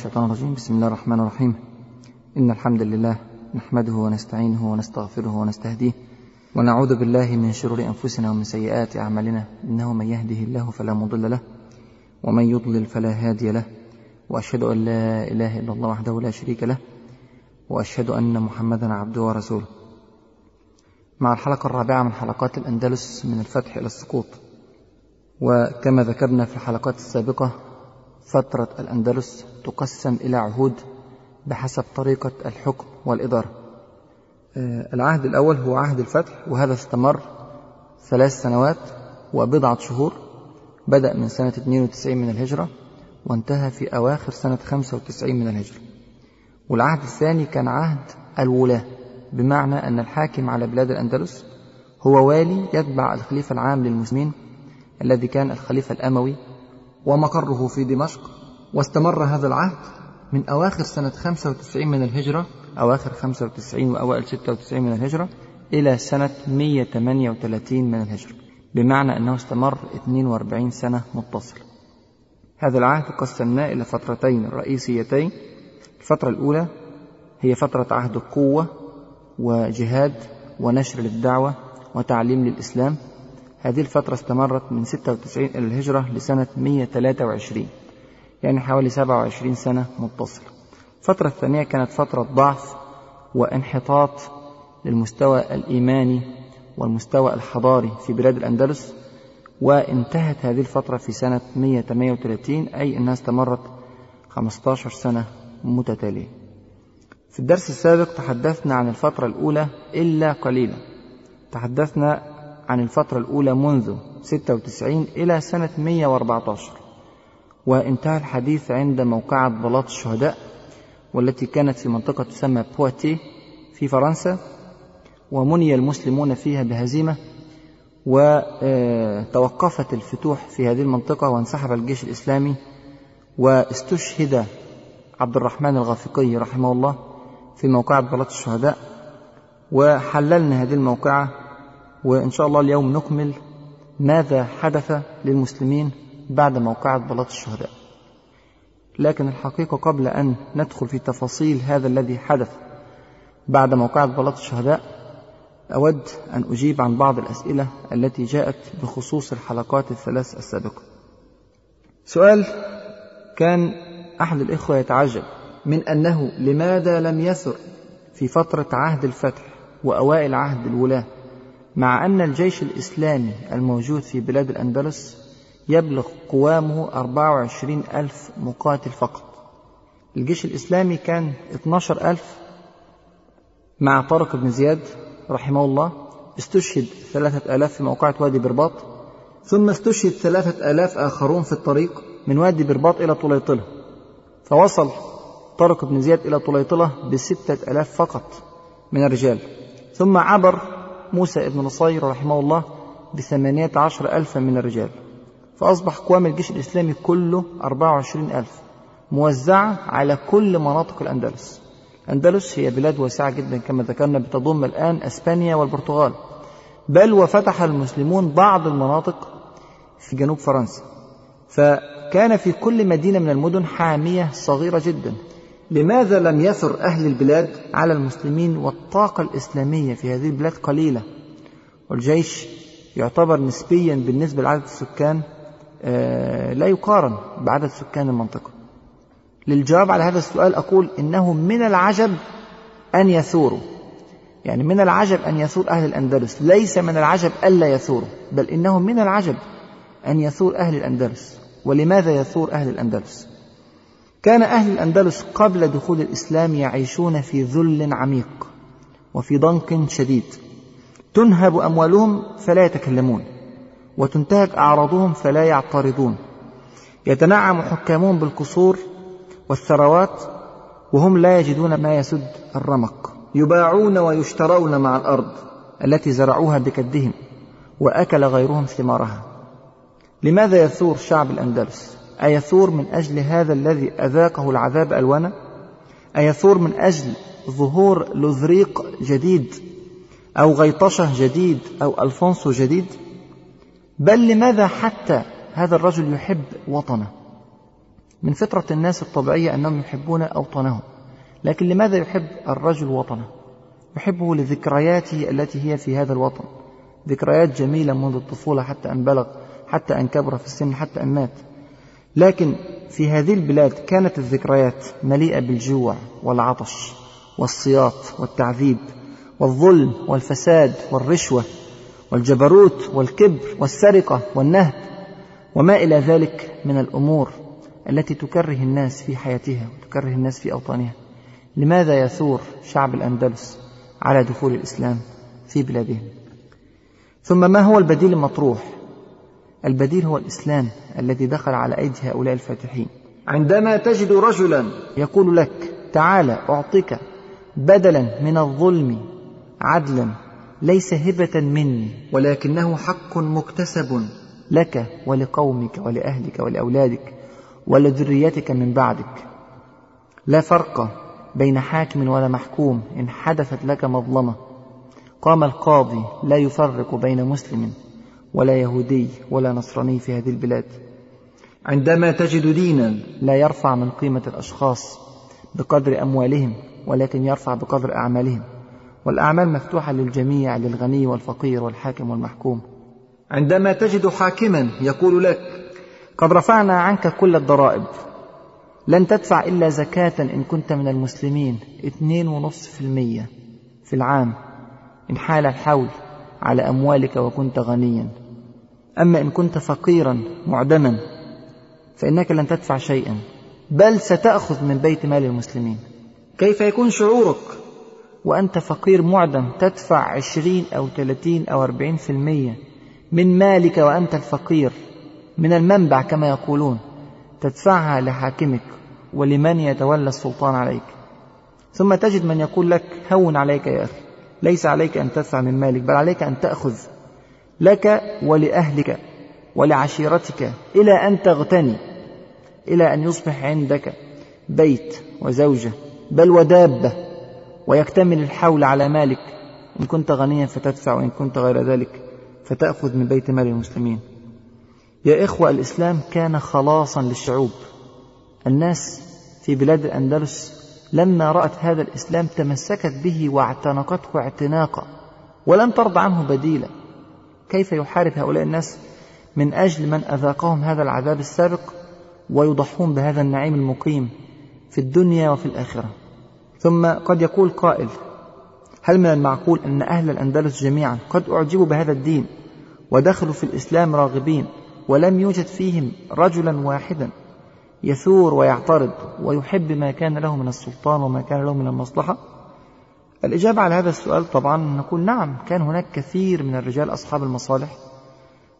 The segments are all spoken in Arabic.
الشيطان الرجيم. بسم الله الرحمن الرحيم. إن الحمد لله نحمده ونستعينه ونستغفره ونستهديه ونعوذ بالله من شرور أنفسنا ومن سيئات أعمالنا. إنه من يهده الله فلا مضل له ومن يضلل فلا هادي له. وأشهد أن لا إله إلا الله وحده لا شريك له. وأشهد أن محمدا عبده ورسوله. مع الحلقة الرابعة من حلقات الأندلس من الفتح إلى السقوط. وكما ذكرنا في الحلقات السابقة فترة الأندلس تقسم إلى عهود بحسب طريقة الحكم والإدارة. العهد الأول هو عهد الفتح وهذا استمر ثلاث سنوات وبضعة شهور. بدأ من سنة 92 من الهجرة وانتهى في أواخر سنة 95 من الهجرة. والعهد الثاني كان عهد الولاة بمعنى أن الحاكم على بلاد الأندلس هو والي يتبع الخليفة العام للمسلمين الذي كان الخليفة الأموي ومقره في دمشق واستمر هذا العهد من أواخر سنة 95 من الهجرة أواخر 95 وأوائل 96 من الهجرة إلى سنة 138 من الهجرة بمعنى أنه استمر 42 سنة متصلة هذا العهد قسمناه إلى فترتين رئيسيتين. الفترة الأولى هي فترة عهد القوة وجهاد ونشر للدعوة وتعليم للإسلام هذه الفترة استمرت من 96 إلى الهجرة لسنة 123 يعني حوالي 27 سنة متصلة. الفترة الثانية كانت فترة ضعف وانحطاط للمستوى الإيماني والمستوى الحضاري في بلاد الأندلس وانتهت هذه الفترة في سنة 138 أي أنها استمرت 15 سنة متتالية. في الدرس السابق تحدثنا عن الفترة الأولى إلا قليلا. تحدثنا عن الفترة الأولى منذ 96 إلى سنة 114 وانتهى الحديث عند موقعة بلاط الشهداء والتي كانت في منطقة تسمى بواتي في فرنسا ومني المسلمون فيها بهزيمة وتوقفت الفتوح في هذه المنطقة وانسحب الجيش الإسلامي واستشهد عبد الرحمن الغافقي رحمه الله في موقعة بلاط الشهداء وحللنا هذه الموقعة وإن شاء الله اليوم نكمل ماذا حدث للمسلمين بعد موقعة بلاط الشهداء. لكن الحقيقة قبل أن ندخل في تفاصيل هذا الذي حدث بعد موقعة بلاط الشهداء أود أن أجيب عن بعض الأسئلة التي جاءت بخصوص الحلقات الثلاث السابقة. سؤال كان أحد الإخوة يتعجب من أنه لماذا لم يثر في فترة عهد الفتح وأوائل عهد الولاة؟ مع أن الجيش الإسلامي الموجود في بلاد الأندلس يبلغ قوامه 24 ألف مقاتل فقط. الجيش الإسلامي كان 12 ألف مع طارق بن زياد رحمه الله. استشهد ثلاثة ألاف في موقعة وادي برباط ثم استشهد ثلاثة ألاف آخرون في الطريق من وادي برباط إلى طليطلة. فوصل طارق بن زياد إلى طليطلة بستة ألاف فقط من الرجال. ثم عبر موسى ابن نصير رحمه الله بثمانية عشر ألفا من الرجال. فأصبح قوام الجيش الإسلامي كله أربعة وعشرين ألف موزعة على كل مناطق الأندلس. الأندلس هي بلاد واسعة جدا كما ذكرنا بتضم الآن أسبانيا والبرتغال. بل وفتح المسلمون بعض المناطق في جنوب فرنسا. فكان في كل مدينة من المدن حامية صغيرة جدا. لماذا لم يثر أهل البلاد على المسلمين والطاقة الإسلامية في هذه البلاد قليلة؟ والجيش يعتبر نسبيا بالنسبة لعدد السكان لا يقارن بعدد سكان المنطقة. للجواب على هذا السؤال أقول إنه من العجب أن يثوروا. يعني من العجب أن يثور أهل الأندلس. ليس من العجب ألا يثوروا بل إنه من العجب أن يثور أهل الأندلس. ولماذا يثور أهل الأندلس؟ كان أهل الأندلس قبل دخول الإسلام يعيشون في ذل عميق وفي ضنك شديد. تنهب أموالهم فلا يتكلمون وتنتهك أعراضهم فلا يعترضون. يتنعم حكامهم بالقصور والثروات وهم لا يجدون ما يسد الرمق. يباعون ويشترون مع الأرض التي زرعوها بكدهم وأكل غيرهم ثمارها. لماذا يثور شعب الأندلس؟ أيثور من أجل هذا الذي أذاقه العذاب ألوانا أيثور من أجل ظهور لذريق جديد أو غيطشة جديد أو ألفونسو جديد؟ بل لماذا حتى هذا الرجل يحب وطنه؟ من فطرة الناس الطبيعية أنهم يحبون أوطانهم لكن لماذا يحب الرجل وطنه؟ يحبه لذكرياته التي هي في هذا الوطن ذكريات جميلة منذ الطفولة حتى أن بلغ حتى أن كبر في السن حتى أن مات. لكن في هذه البلاد كانت الذكريات مليئة بالجوع والعطش والسياط والتعذيب والظلم والفساد والرشوة والجبروت والكبر والسرقة والنهب وما إلى ذلك من الأمور التي تكره الناس في حياتها وتكره الناس في أوطانها. لماذا يثور شعب الأندلس على دخول الإسلام في بلادهم؟ ثم ما هو البديل المطروح البديل هو الإسلام الذي دخل على أيدي هؤلاء الفاتحين. عندما تجد رجلا يقول لك تعال أعطيك بدلا من الظلم عدلا ليس هبة مني. ولكنه حق مكتسب لك ولقومك ولأهلك ولأولادك ولذريتك من بعدك. لا فرق بين حاكم ولا محكوم إن حدثت لك مظلمة. قام القاضي لا يفرق بين مسلم. ولا يهودي ولا نصراني في هذه البلاد. عندما تجد دينا لا يرفع من قيمة الأشخاص بقدر أموالهم ولكن يرفع بقدر أعمالهم. والأعمال مفتوحة للجميع للغني والفقير والحاكم والمحكوم. عندما تجد حاكما يقول لك قد رفعنا عنك كل الضرائب. لن تدفع إلا زكاة إن كنت من المسلمين. اثنين ونصف في المية في العام. إن حال الحول. على أموالك وكنت غنيا. أما إن كنت فقيرا معدما فإنك لن تدفع شيئا. بل ستأخذ من بيت مال المسلمين. كيف يكون شعورك وأنت فقير معدم تدفع عشرين أو ثلاثين أو أربعين في المية من مالك وأنت الفقير من المنبع كما يقولون؟ تدفعها لحاكمك ولمن يتولى السلطان عليك. ثم تجد من يقول لك هون عليك يا أخي. ليس عليك أن تدفع من مالك بل عليك أن تأخذ لك ولأهلك ولعشيرتك إلى أن تغتني إلى أن يصبح عندك بيت وزوجة بل ودابة ويكتمل الحول على مالك. إن كنت غنيا فتدفع وإن كنت غير ذلك فتأخذ من بيت مال المسلمين. يا إخوة الإسلام كان خلاصا للشعوب. الناس في بلاد الأندلس لما رأت هذا الإسلام تمسكت به واعتنقته اعتناقا ولم ترضى عنه بديلا. كيف يحارب هؤلاء الناس؟ من أجل من أذاقهم هذا العذاب السابق ويضحون بهذا النعيم المقيم في الدنيا وفي الآخرة. ثم قد يقول قائل هل من المعقول أن أهل الأندلس جميعا قد أعجبوا بهذا الدين ودخلوا في الإسلام راغبين ولم يوجد فيهم رجلا واحدا؟ يثور ويعترض ويحب ما كان له من السلطان وما كان له من المصلحة؟ الإجابة على هذا السؤال طبعا نقول نعم كان هناك كثير من الرجال أصحاب المصالح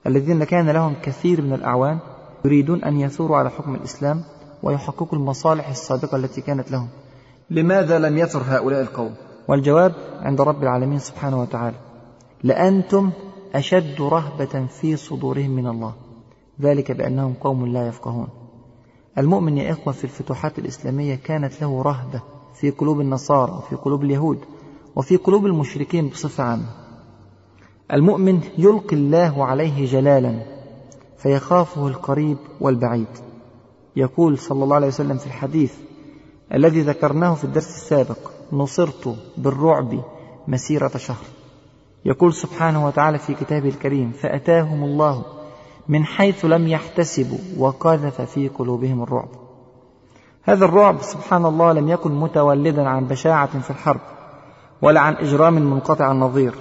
الذين كان لهم كثير من الأعوان يريدون أن يثوروا على حكم الإسلام ويحققوا المصالح السابقة التي كانت لهم. لماذا لم يثر هؤلاء القوم؟ والجواب عند رب العالمين سبحانه وتعالى لأنتم أشد رهبة في صدورهم من الله. ذلك بأنهم قوم لا يفقهون. المؤمن يا إخوة في الفتوحات الإسلامية كانت له رهبة في قلوب النصارى وفي قلوب اليهود وفي قلوب المشركين بصفة عامة. المؤمن يلقي الله عليه جلالا فيخافه القريب والبعيد. يقول صلى الله عليه وسلم في الحديث الذي ذكرناه في الدرس السابق نصرت بالرعب مسيرة شهر. يقول سبحانه وتعالى في كتابه الكريم فأتاهم الله من حيث لم يحتسبوا وقذف في قلوبهم الرعب. هذا الرعب سبحان الله لم يكن متولدا عن بشاعة في الحرب ولا عن إجرام منقطع النظير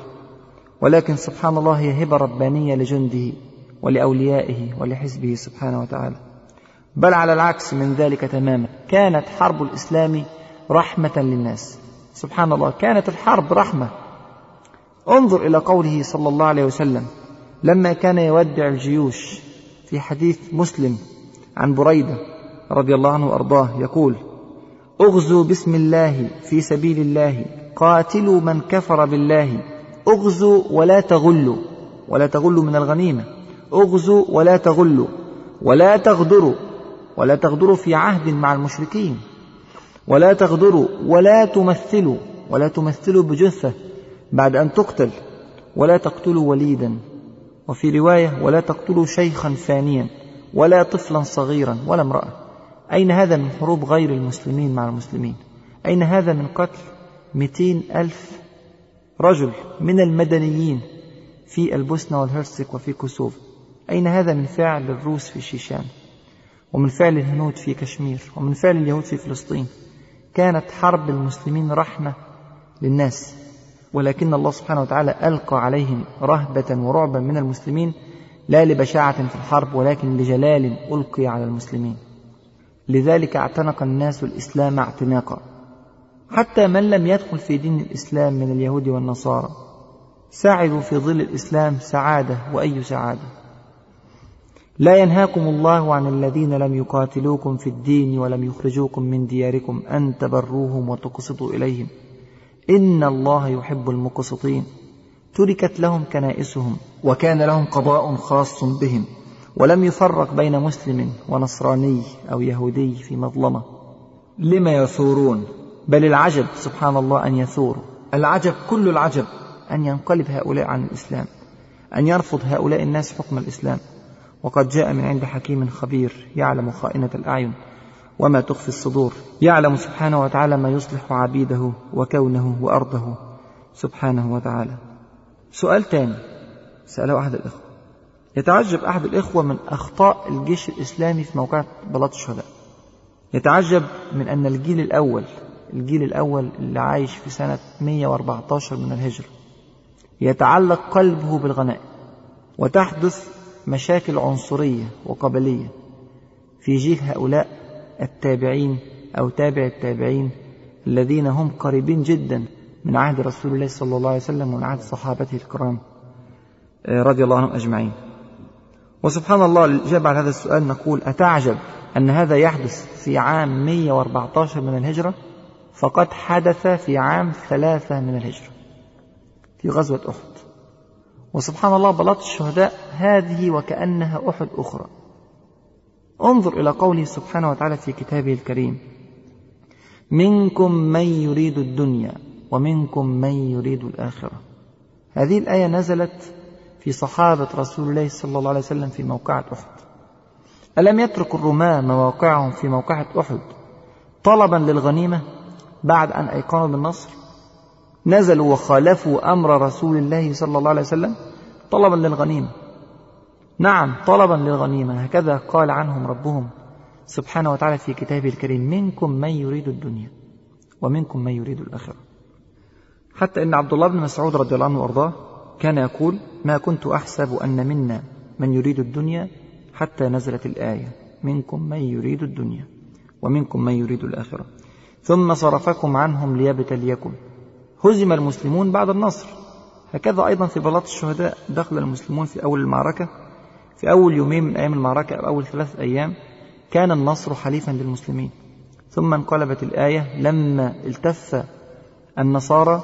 ولكن سبحان الله هي هبة ربانية لجنده ولأوليائه ولحزبه سبحانه وتعالى. بل على العكس من ذلك تماما كانت حرب الإسلام رحمة للناس. سبحان الله كانت الحرب رحمة. انظر إلى قوله صلى الله عليه وسلم لما كان يودع الجيوش في حديث مسلم عن بريدة رضي الله عنه وأرضاه يقول أغزوا بسم الله في سبيل الله قاتلوا من كفر بالله. أغزوا ولا تغلوا ولا تغلوا من الغنيمة. أغزوا ولا تغلوا ولا تغدروا ولا تغدروا في عهد مع المشركين. ولا تغدروا ولا تمثلوا ولا تمثلوا بجثة بعد أن تقتل ولا تقتلوا وليدا. وفي رواية ولا تقتلوا شيخا فانيا ولا طفلا صغيرا ولا امرأة. أين هذا من حروب غير المسلمين مع المسلمين؟ أين هذا من قتل مئتين ألف رجل من المدنيين في البوسنة والهرسك وفي كوسوف؟ أين هذا من فعل الروس في شيشان؟ ومن فعل الهنود في كشمير؟ ومن فعل اليهود في فلسطين؟ كانت حرب المسلمين رحمة للناس. ولكن الله سبحانه وتعالى ألقى عليهم رهبة ورعبا من المسلمين لا لبشاعة في الحرب ولكن لجلال ألقي على المسلمين. لذلك اعتنق الناس الإسلام اعتناقا. حتى من لم يدخل في دين الإسلام من اليهود والنصارى. سعدوا في ظل الإسلام سعادة وأي سعادة؟ لا ينهاكم الله عن الذين لم يقاتلوكم في الدين ولم يخرجوكم من دياركم أن تبروهم وتقسطوا إليهم. إن الله يحب المقسطين. تركت لهم كنائسهم وكان لهم قضاء خاص بهم ولم يفرق بين مسلم ونصراني أو يهودي في مظلمة. لما يثورون؟ بل العجب سبحان الله أن يثوروا العجب كل العجب. أن ينقلب هؤلاء عن الإسلام أن يرفض هؤلاء الناس حكم الإسلام. وقد جاء من عند حكيم خبير يعلم خائنة الأعين. وما تخفي الصدور. يعلم سبحانه وتعالى ما يصلح عبيده وكونه وأرضه. سبحانه وتعالى. سؤال تاني. سأله أحد الإخوة. يتعجب أحد الإخوة من أخطاء الجيش الإسلامي في موقع بلاط الشهداء. يتعجب من أن الجيل الأول الجيل الأول اللي عايش في سنة 114 من الهجرة يتعلق قلبه بالغنائم وتحدث مشاكل عنصرية وقبلية في جيل هؤلاء التابعين أو تابع التابعين الذين هم قريبين جدا من عهد رسول الله صلى الله عليه وسلم ومن عهد صحابته الكرام رضي الله عنهم أجمعين. وسبحان الله الإجابة على هذا السؤال نقول أتعجب أن هذا يحدث في عام 114 من الهجرة؟ فقد حدث في عام ثلاثة من الهجرة في غزوة أحد. وسبحان الله بلاط الشهداء هذه وكأنها أحد أخرى. انظر إلى قوله سبحانه وتعالى في كتابه الكريم. منكم من يريد الدنيا ومنكم من يريد الآخرة. هذه الآية نزلت في صحابة رسول الله صلى الله عليه وسلم في موقعة أحد. ألم يترك الرماة مواقعهم في موقعة أحد طلبا للغنيمة بعد أن أيقنوا بالنصر؟ نزلوا وخالفوا أمر رسول الله صلى الله عليه وسلم طلبا للغنيمة. نعم طلبا للغنيمة. هكذا قال عنهم ربهم سبحانه وتعالى في كتابه الكريم منكم من يريد الدنيا ومنكم من يريد الآخرة. حتى إن عبد الله بن مسعود رضي الله عنه وأرضاه كان يقول ما كنت أحسب أن منا من يريد الدنيا حتى نزلت الآية منكم من يريد الدنيا ومنكم من يريد الآخرة. ثم صرفكم عنهم ليبتليكم. هزم المسلمون بعد النصر. هكذا أيضا في بلاط الشهداء دخل المسلمون في أول المعركة في أول يومين من أيام المعركة أو أول ثلاث أيام كان النصر حليفا للمسلمين. ثم انقلبت الآية لما التف النصارى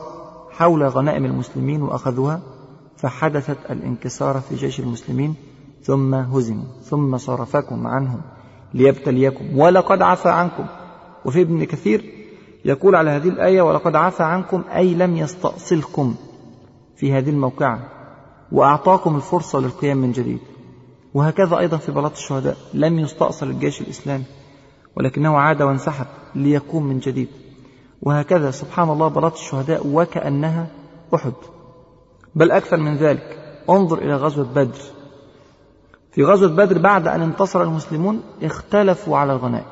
حول غنائم المسلمين وأخذوها فحدثت الانكسار في جيش المسلمين ثم هزموا ثم صرفكم عنهم ليبتليكم. ولقد عفى عنكم. وفي ابن كثير يقول على هذه الآية ولقد عفى عنكم أي لم يستأصلكم في هذه الموقعة. وأعطاكم الفرصة للقيام من جديد. وهكذا أيضا في بلاط الشهداء. لم يستأصل الجيش الإسلامي ولكنه عاد وانسحب ليقوم من جديد. وهكذا سبحان الله بلاط الشهداء وكأنها أحد. بل أكثر من ذلك انظر إلى غزوة بدر. في غزوة بدر بعد أن انتصر المسلمون اختلفوا على الغنائم.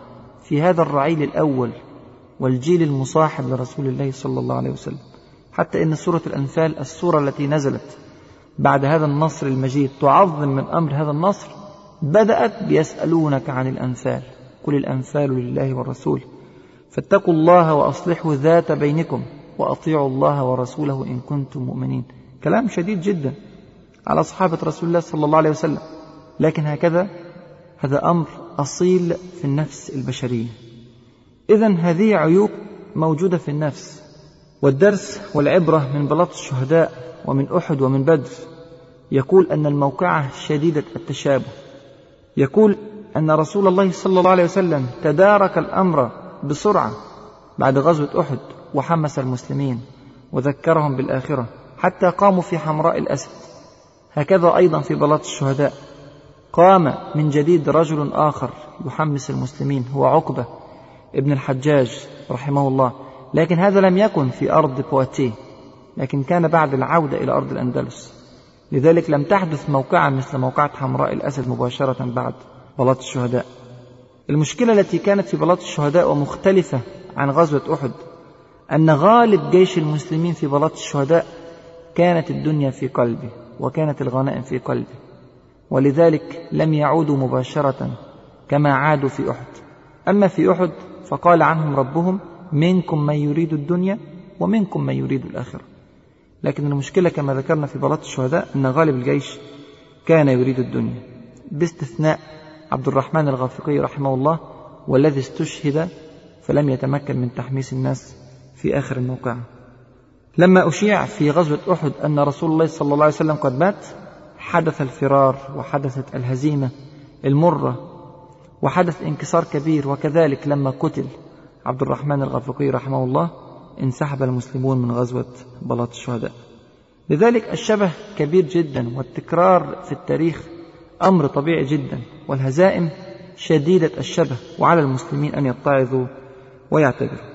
في هذا الرعيل الأول والجيل المصاحب لرسول الله صلى الله عليه وسلم. حتى إن سورة الأنفال السورة التي نزلت بعد هذا النصر المجيد تعظم من أمر هذا النصر بدأت بيسألونك عن الأنفال قل الأنفال لله والرسول. فاتقوا الله وأصلحوا ذات بينكم وأطيعوا الله ورسوله إن كنتم مؤمنين. كلام شديد جدا على صحابة رسول الله صلى الله عليه وسلم. لكن هكذا هذا أمر أصيل في النفس البشرية. إذا هذه عيوب موجودة في النفس. والدرس والعبرة من بلاط الشهداء ومن أحد ومن بدر. يقول أن الموقعة شديدة التشابه. يقول أن رسول الله صلى الله عليه وسلم تدارك الأمر بسرعة بعد غزوة أحد وحمس المسلمين وذكرهم بالآخرة حتى قاموا في حمراء الأسد. هكذا أيضا في بلاط الشهداء. قام من جديد رجل آخر يحمس المسلمين هو عقبة ابن الحجاج رحمه الله. لكن هذا لم يكن في أرض بواتيه. لكن كان بعد العودة إلى أرض الأندلس. لذلك لم تحدث موقعة مثل موقعة حمراء الأسد مباشرة بعد بلاط الشهداء. المشكلة التي كانت في بلاط الشهداء ومختلفة عن غزوة أحد أن غالب جيش المسلمين في بلاط الشهداء كانت الدنيا في قلبه وكانت الغنائم في قلبه ولذلك لم يعودوا مباشرة كما عادوا في أحد. أما في أحد فقال عنهم ربهم منكم من يريد الدنيا ومنكم من يريد الآخرة. لكن المشكلة كما ذكرنا في بلاط الشهداء أن غالب الجيش كان يريد الدنيا. باستثناء عبد الرحمن الغافقي رحمه الله والذي استشهد فلم يتمكن من تحميس الناس في آخر الموقع. لما أشيع في غزوة أحد أن رسول الله صلى الله عليه وسلم قد مات حدث الفرار وحدثت الهزيمة المرة وحدث انكسار كبير وكذلك لما قتل عبد الرحمن الغفقي رحمه الله انسحب المسلمون من غزوة بلاط الشهداء. لذلك الشبه كبير جدا والتكرار في التاريخ أمر طبيعي جدا والهزائم شديدة الشبه وعلى المسلمين أن يتعظوا ويعتبروا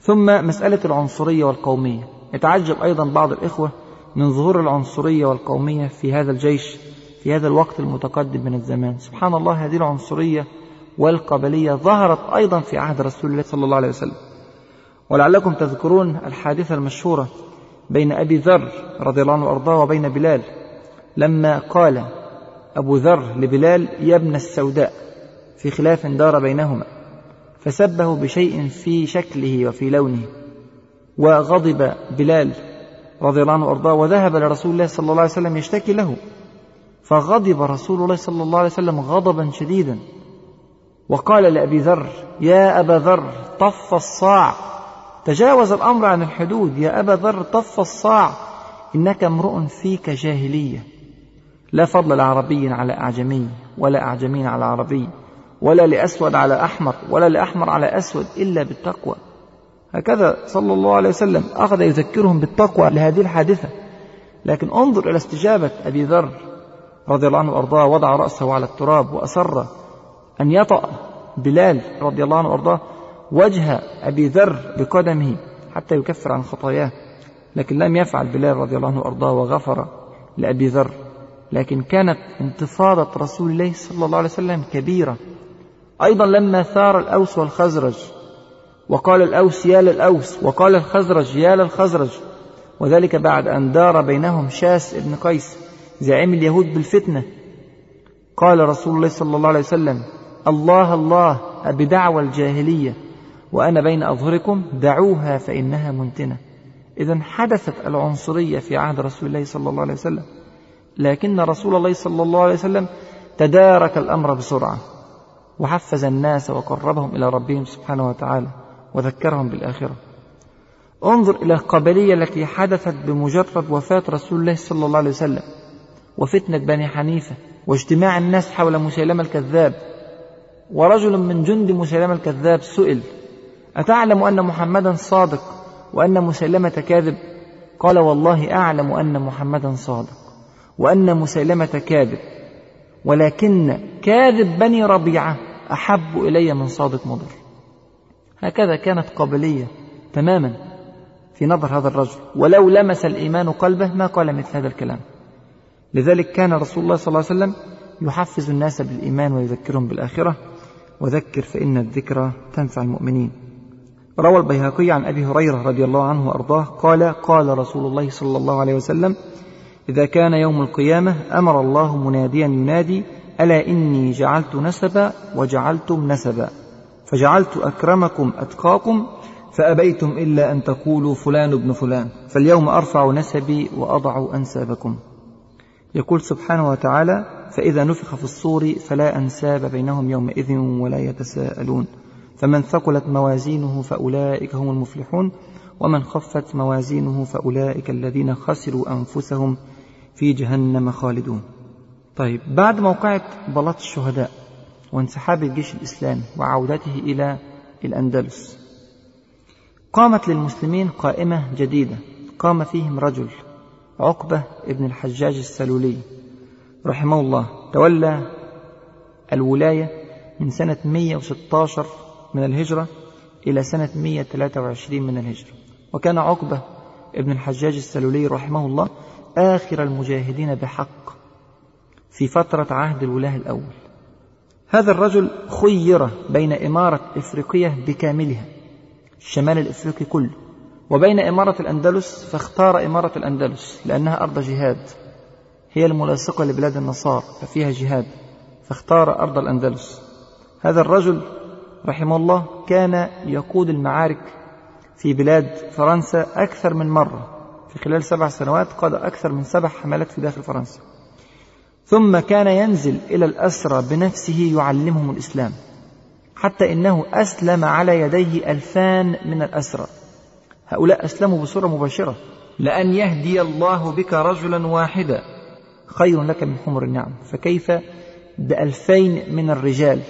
ثم مسألة العنصرية والقومية. يتعجب أيضا بعض الإخوة من ظهور العنصرية والقومية في هذا الجيش في هذا الوقت المتقدم من الزمان. سبحان الله هذه العنصرية والقبلية ظهرت أيضا في عهد رسول الله صلى الله عليه وسلم. ولعلكم تذكرون الحادثة المشهورة بين أبي ذر رضي الله عنه وأرضاه وبين بلال لما قال أبو ذر لبلال يا ابن السوداء في خلاف دار بينهما فسبه بشيء في شكله وفي لونه وغضب بلال رضي الله عنه وأرضاه وذهب لرسول الله صلى الله عليه وسلم يشتكي له فغضب رسول الله صلى الله عليه وسلم غضبا شديدا وقال لأبي ذر يا أبا ذر طف الصاع تجاوز الأمر عن الحدود. يا أبا ذر طف الصاع. إنك امرؤ فيك جاهلية. لا فضل لعربي على أعجمي ولا أعجمي على عربي ولا لأسود على أحمر ولا لأحمر على أسود إلا بالتقوى. هكذا صلى الله عليه وسلم أخذ يذكرهم بالتقوى لهذه الحادثة. لكن انظر إلى استجابة أبي ذر رضي الله عنه وأرضاه وضع رأسه على التراب وأصر أن يطأ بلال رضي الله عنه وأرضاه. وجه أبي ذر بقدمه حتى يكفر عن خطاياه لكن لم يفعل بلال رضي الله عنه وأرضاه وغفر لأبي ذر لكن كانت انتفاضة رسول الله صلى الله عليه وسلم كبيرة. أيضا لما ثار الأوس والخزرج وقال الأوس يا للأوس وقال الخزرج يا للخزرج وذلك بعد أن دار بينهم شاس ابن قيس زعيم اليهود بالفتنة. قال رسول الله صلى الله عليه وسلم الله الله أبدعوى الجاهلية. وأنا بين أظهركم دعوها فإنها منتنة. إذا حدثت العنصرية في عهد رسول الله صلى الله عليه وسلم. لكن رسول الله صلى الله عليه وسلم تدارك الأمر بسرعة. وحفز الناس وقربهم إلى ربهم سبحانه وتعالى وذكرهم بالآخرة. انظر إلى القبلية التي حدثت بمجرد وفاة رسول الله صلى الله عليه وسلم. وفتنة بني حنيفة واجتماع الناس حول مسيلمة الكذاب. ورجل من جند مسيلمة الكذاب سئل أتعلم أن محمدا صادق وأن مسيلمة كاذب؟ قال والله أعلم أن محمدا صادق وأن مسيلمة كاذب ولكن كاذب بني ربيعة أحب إلي من صادق مضر. هكذا كانت قابلية تماما في نظر هذا الرجل ولو لمس الإيمان قلبه ما قال مثل هذا الكلام. لذلك كان رسول الله صلى الله عليه وسلم يحفز الناس بالإيمان ويذكرهم بالآخرة. وذكر فإن الذكرى تنفع المؤمنين. روى البيهقي عن أبي هريرة رضي الله عنه وأرضاه قال قال رسول الله صلى الله عليه وسلم إذا كان يوم القيامة أمر الله مناديا ينادي ألا إني جعلت نسبا وجعلتم نسبا؟ فجعلت أكرمكم أتقاكم فأبيتم إلا أن تقولوا فلان ابن فلان فاليوم أرفع نسبي وأضع أنسابكم. يقول سبحانه وتعالى فإذا نفخ في الصور فلا أنساب بينهم يومئذ ولا يتساءلون. فمن ثقلت موازينه فأولئك هم المفلحون ومن خفت موازينه فأولئك الذين خسروا أنفسهم في جهنم خالدون. طيب بعد موقعة بلاط الشهداء وانسحاب الجيش الإسلامي وعودته إلى الأندلس قامت للمسلمين قائمة جديدة. قام فيهم رجل عقبة ابن الحجاج السلولي رحمه الله تولى الولاية من سنة 116 من الهجرة إلى سنة 123 من الهجرة. وكان عقبة ابن الحجاج السلولي رحمه الله آخر المجاهدين بحق في فترة عهد الولاة الأول. هذا الرجل خير بين إمارة إفريقية بكاملها الشمال الإفريقي كله وبين إمارة الأندلس فاختار إمارة الأندلس لأنها أرض جهاد هي الملاصقة لبلاد النصارى ففيها جهاد فاختار أرض الأندلس. هذا الرجل رحمه الله كان يقود المعارك في بلاد فرنسا أكثر من مرة. في خلال سبع سنوات قاد أكثر من سبع حملات في داخل فرنسا. ثم كان ينزل إلى الأسرى بنفسه يعلمهم الإسلام حتى إنه أسلم على يديه ألفان من الأسرى. هؤلاء أسلموا بصورة مباشرة. لأن يهدي الله بك رجلا واحدا. خير لك من حمر النعم. فكيف؟ بألفين من الرجال.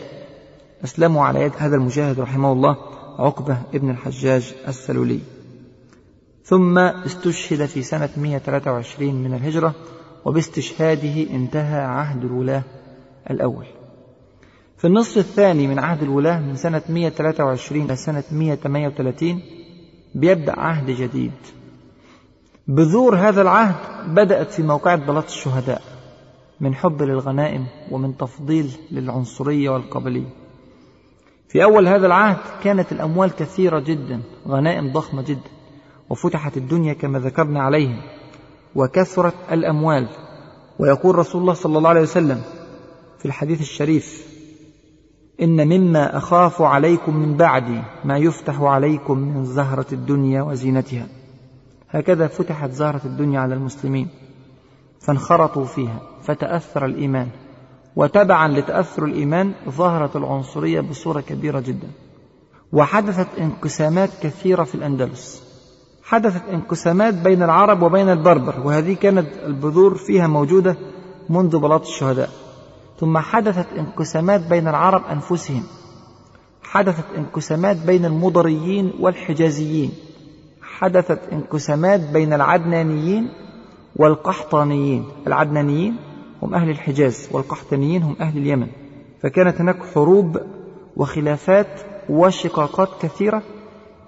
أسلموا على يد هذا المجاهد رحمه الله عقبة ابن الحجاج السلولي. ثم استشهد في سنة 123 من الهجرة وباستشهاده انتهى عهد الولاة الأول. في النصف الثاني من عهد الولاة من سنة 123 إلى سنة 138 بيبدأ عهد جديد. بذور هذا العهد بدأت في موقعة بلاط الشهداء من حب للغنائم ومن تفضيل للعنصرية والقبلية. في أول هذا العهد كانت الأموال كثيرة جدا غنائم ضخمة جدا وفتحت الدنيا كما ذكرنا عليه وكثرت الأموال. ويقول رسول الله صلى الله عليه وسلم في الحديث الشريف إن مما أخاف عليكم من بعدي ما يفتح عليكم من زهرة الدنيا وزينتها. هكذا فتحت زهرة الدنيا على المسلمين فانخرطوا فيها فتأثر الإيمان. وتبعا لتأثر الإيمان ظهرت العنصرية بصورة كبيرة جدا. وحدثت انقسامات كثيرة في الأندلس. حدثت انقسامات بين العرب وبين البربر وهذه كانت البذور فيها موجودة منذ بلاط الشهداء. ثم حدثت انقسامات بين العرب أنفسهم. حدثت انقسامات بين المضريين والحجازيين. حدثت انقسامات بين العدنانيين والقحطانيين. العدنانيين هم أهل الحجاز والقحطانيين هم أهل اليمن. فكانت هناك حروب وخلافات وشقاقات كثيرة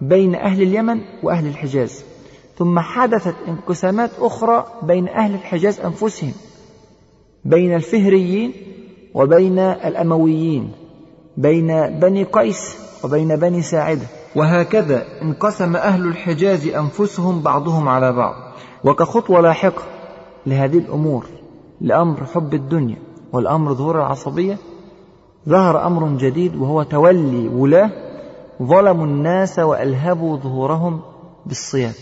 بين أهل اليمن وأهل الحجاز. ثم حدثت انقسامات أخرى بين أهل الحجاز أنفسهم بين الفهريين وبين الأمويين بين بني قيس وبين بني ساعدة. وهكذا انقسم أهل الحجاز أنفسهم بعضهم على بعض. وكخطوة لاحقة لهذه الأمور. لأمر حب الدنيا والأمر ظهور العصبية ظهر أمر جديد وهو تولي ولاة ظلموا الناس وألهبوا ظهورهم بالصياد.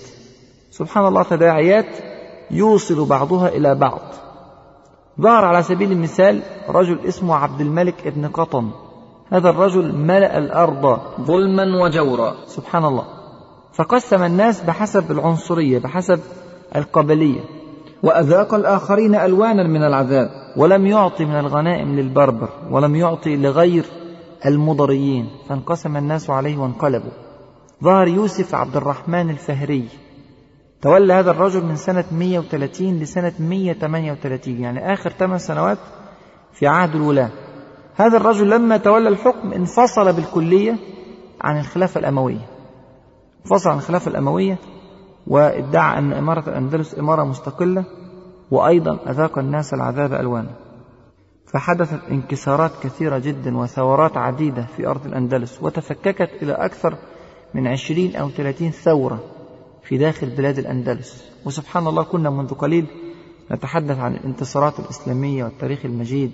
سبحان الله تداعيات يوصل بعضها إلى بعض. ظهر على سبيل المثال رجل اسمه عبد الملك ابن قطن. هذا الرجل ملأ الأرض ظلما وجورا. سبحان الله. فقسم الناس بحسب العنصرية بحسب القبلية. وأذاق الآخرين ألوانا من العذاب ولم يعطي من الغنائم للبربر ولم يعطي لغير المضريين. فانقسم الناس عليه وانقلبوا. ظهر يوسف عبد الرحمن الفهري. تولى هذا الرجل من سنة 130 لسنة 138 يعني آخر ثمان سنوات في عهد الولاة. هذا الرجل لما تولى الحكم انفصل بالكلية عن الخلافة الأموية. انفصل عن الخلافة الأموية وادعى أن إمارة الأندلس إمارة مستقلة وأيضا أذاق الناس العذاب ألوانا. فحدثت انكسارات كثيرة جدا وثورات عديدة في أرض الأندلس وتفككت إلى أكثر من عشرين أو ثلاثين ثورة في داخل بلاد الأندلس. وسبحان الله كنا منذ قليل نتحدث عن الانتصارات الإسلامية والتاريخ المجيد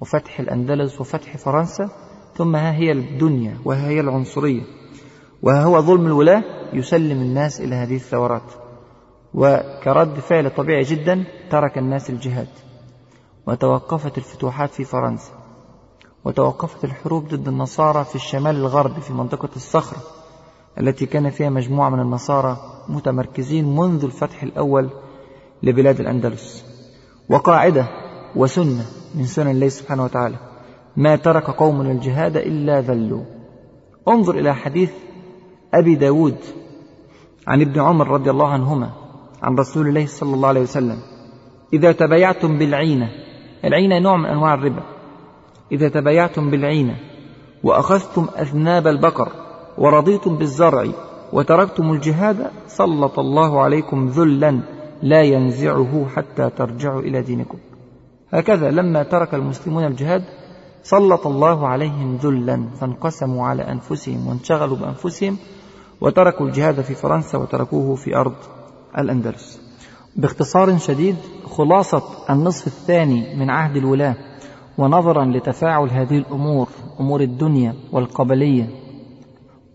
وفتح الأندلس وفتح فرنسا ثم ها هي الدنيا وها هي العنصرية. وها هو ظلم الولاة يسلم الناس إلى هذه الثورات. وكرد فعل طبيعي جدا ترك الناس الجهاد. وتوقفت الفتوحات في فرنسا. وتوقفت الحروب ضد النصارى في الشمال الغربي في منطقة الصخرة التي كان فيها مجموعة من النصارى متمركزين منذ الفتح الأول لبلاد الأندلس. وقاعدة وسنة من سنن الله سبحانه وتعالى ما ترك قوم الجهاد إلا ذلوا. انظر إلى حديث أبي داود عن ابن عمر رضي الله عنهما عن رسول الله صلى الله عليه وسلم. إذا تبايعتم بالعينة العينة نوع من أنواع الربا. إذا تبايعتم بالعينة وأخذتم أذناب البقر ورضيتم بالزرع وتركتم الجهاد سلط الله عليكم ذلا لا ينزعه حتى ترجعوا إلى دينكم. هكذا لما ترك المسلمون الجهاد سلط الله عليهم ذلا فانقسموا على أنفسهم وانشغلوا بأنفسهم وتركوا الجهاد في فرنسا وتركوه في أرض الأندلس. باختصار شديد خلاصة النصف الثاني من عهد الولاة ونظرا لتفاعل هذه الأمور أمور الدنيا والقبلية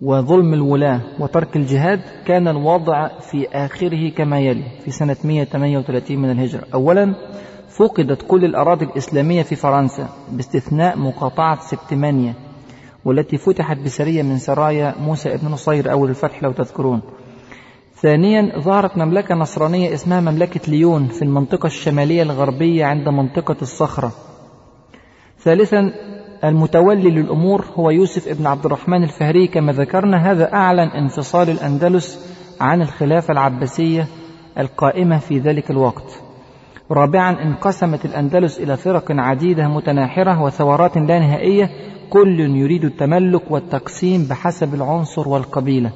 وظلم الولاة وترك الجهاد كان الوضع في آخره كما يلي في سنة 138 من الهجرة. أولا فقدت كل الأراضي الإسلامية في فرنسا باستثناء مقاطعة سبتمانيا والتي فتحت بسرية من سرايا موسى ابن نصير أول الفتح لو تذكرون. ثانيا ظهرت مملكة نصرانية اسمها مملكة ليون في المنطقة الشمالية الغربية عند منطقة الصخرة. ثالثا المتولي للأمور هو يوسف ابن عبد الرحمن الفهري. كما ذكرنا هذا أعلن انفصال الأندلس عن الخلافة العباسية القائمة في ذلك الوقت. رابعا انقسمت الأندلس إلى فرق عديدة متناحرة وثورات لا نهائية كل يريد التملك والتقسيم بحسب العنصر والقبيلة.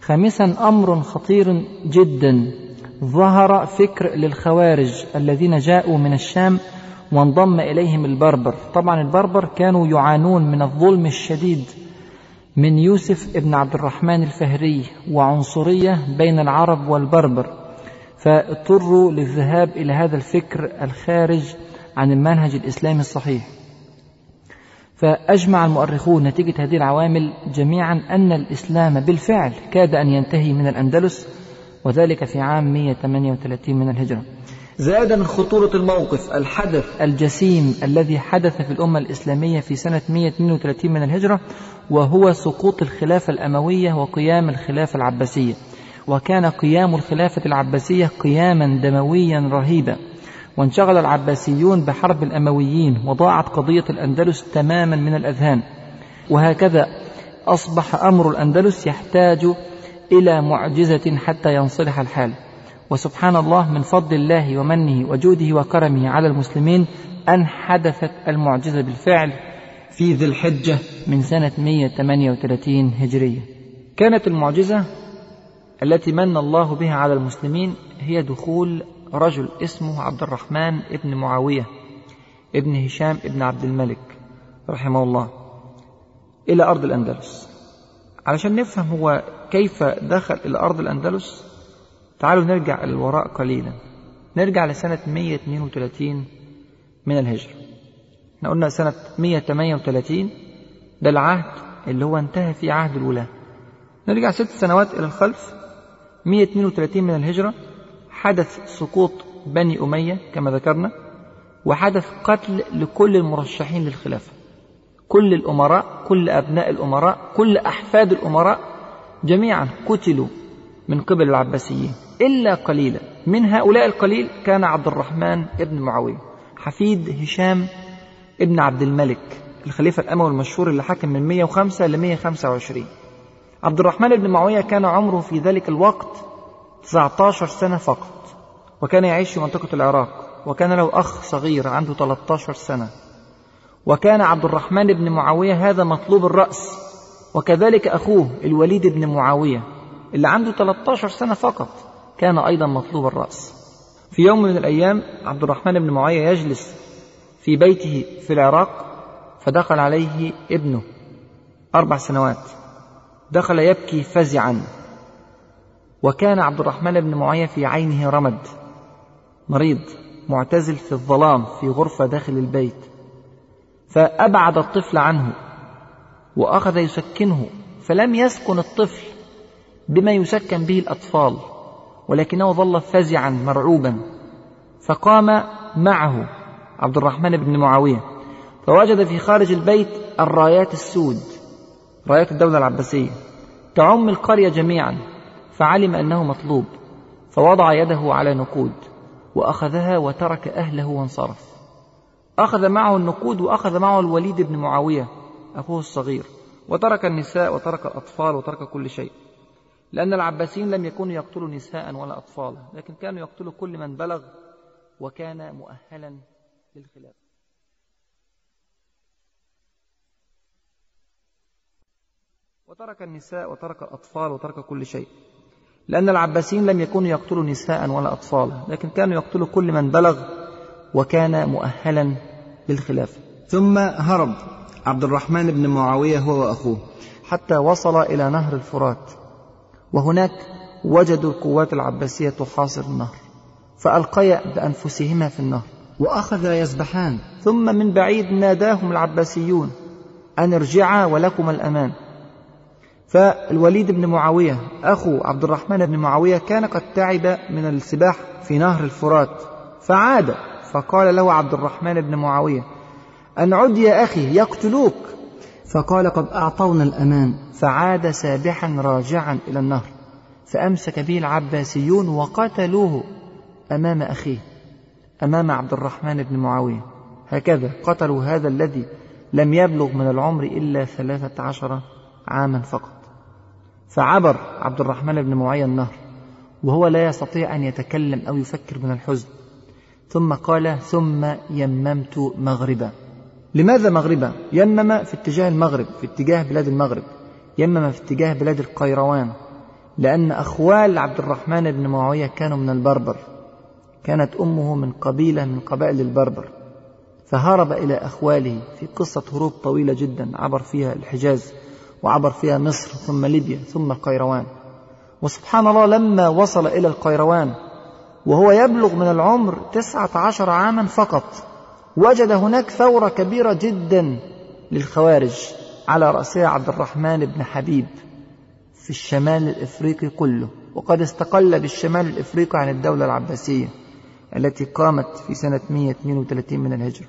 خامسا أمر خطير جدا. ظهر فكر للخوارج الذين جاءوا من الشام وانضم إليهم البربر. طبعا البربر كانوا يعانون من الظلم الشديد من يوسف ابن عبد الرحمن الفهري وعنصرية بين العرب والبربر. فاضطروا للذهاب إلى هذا الفكر الخارج عن المنهج الإسلامي الصحيح. فأجمع المؤرخون نتيجة هذه العوامل جميعا أن الإسلام بالفعل كاد أن ينتهي من الأندلس وذلك في عام 138 من الهجرة. زاد من خطورة الموقف الحدث. الجسيم الذي حدث في الأمة الإسلامية في سنة 132 من الهجرة وهو سقوط الخلافة الأموية وقيام الخلافة العباسية. وكان قيام الخلافة العباسية قياما دمويا رهيبا. وانشغل العباسيون بحرب الأمويين وضاعت قضية الأندلس تماما من الأذهان. وهكذا أصبح أمر الأندلس يحتاج إلى معجزة حتى ينصلح الحال. وسبحان الله من فضل الله ومنه وجوده وكرمه على المسلمين أن حدثت المعجزة بالفعل في ذي الحجة من سنة 138 هجرية. كانت المعجزة التي من الله بها على المسلمين هي دخول رجل اسمه عبد الرحمن ابن معاوية ابن هشام ابن عبد الملك رحمه الله إلى أرض الأندلس. علشان نفهم هو كيف دخل إلى أرض الأندلس تعالوا نرجع للوراء قليلا. نرجع لسنة 132 من الهجرة. إحنا قلنا سنة 138 ده العهد اللي هو انتهى فيه عهد الولاة. نرجع ست سنوات إلى الخلف 132 من الهجرة حدث سقوط بني أمية كما ذكرنا وحدث قتل لكل المرشحين للخلافة. كل الأمراء كل أبناء الأمراء كل أحفاد الأمراء جميعا قتلوا من قبل العباسيين. إلا قليلا. من هؤلاء القليل كان عبد الرحمن ابن معاوية حفيد هشام ابن عبد الملك الخليفة الأموي المشهور اللي حكم من 105 ل 125 عبد الرحمن بن معاوية كان عمره في ذلك الوقت 19 سنة فقط وكان يعيش في منطقة العراق وكان له أخ صغير عنده 13 سنة. وكان عبد الرحمن بن معاوية هذا مطلوب الرأس وكذلك أخوه الوليد بن معاوية اللي عنده 13 سنة فقط كان أيضا مطلوب الرأس. في يوم من الأيام عبد الرحمن بن معاوية يجلس في بيته في العراق فدخل عليه ابنه أربع سنوات. دخل يبكي فزعا. وكان عبد الرحمن بن معاوية في عينه رمد. مريض معتزل في الظلام في غرفة داخل البيت. فأبعد الطفل عنه وأخذ يسكنه. فلم يسكن الطفل بما يسكن به الأطفال ولكنه ظل فزعا مرعوبا. فقام معه عبد الرحمن بن معاوية. فوجد في خارج البيت الرايات السود. رايات الدولة العباسية تعم القرية جميعا فعلم أنه مطلوب فوضع يده على نقود وأخذها وترك أهله وانصرف. أخذ معه النقود وأخذ معه الوليد بن معاوية أخوه الصغير وترك النساء وترك الأطفال وترك كل شيء. لأن العباسيين لم يكونوا يقتلوا نساء ولا أطفالا لكن كانوا يقتلوا كل من بلغ وكان مؤهلا للخلافة. وترك النساء وترك الأطفال وترك كل شيء. لأن العباسيين لم يكونوا يقتلوا نساء ولا أطفالا لكن كانوا يقتلوا كل من بلغ وكان مؤهلا للخلافة ثم هرب عبد الرحمن بن معاوية هو وأخوه. حتى وصل إلى نهر الفرات. وهناك وجدوا القوات العباسية تحاصر النهر فألقيا بأنفسهما في النهر. وأخذا يسبحان. ثم من بعيد ناداهم العباسيون أن ارجعا ولكم الأمان. فالوليد بن معاوية أخو عبد الرحمن بن معاوية كان قد تعب من السباح في نهر الفرات فعاد فقال له عبد الرحمن بن معاوية أن عد يا أخي يقتلوك. فقال قد أعطونا الأمان. فعاد سابحا راجعا إلى النهر فأمسك به العباسيون وقتلوه أمام أخيه أمام عبد الرحمن بن معاوية. هكذا قتلوا هذا الذي لم يبلغ من العمر إلا ثلاثة عشر عاما فقط. فعبر عبد الرحمن بن معاوية النهر وهو لا يستطيع أن يتكلم أو يفكر من الحزن. ثم قال ثم يممت مغربا. لماذا مغربا؟ يمم في اتجاه المغرب في اتجاه بلاد المغرب. يمم في اتجاه بلاد القيروان لأن أخوال عبد الرحمن بن معاوية كانوا من البربر. كانت أمه من قبيلة من قبائل البربر. فهرب إلى أخواله في قصة هروب طويلة جدا عبر فيها الحجاز. وعبر فيها مصر ثم ليبيا ثم القيروان. وسبحان الله لما وصل إلى القيروان وهو يبلغ من العمر تسعة عشر عاما فقط وجد هناك ثورة كبيرة جدا للخوارج على رأسها عبد الرحمن بن حبيب في الشمال الإفريقي كله. وقد استقل بالشمال الإفريقي عن الدولة العباسية التي قامت في سنة 132 من الهجرة.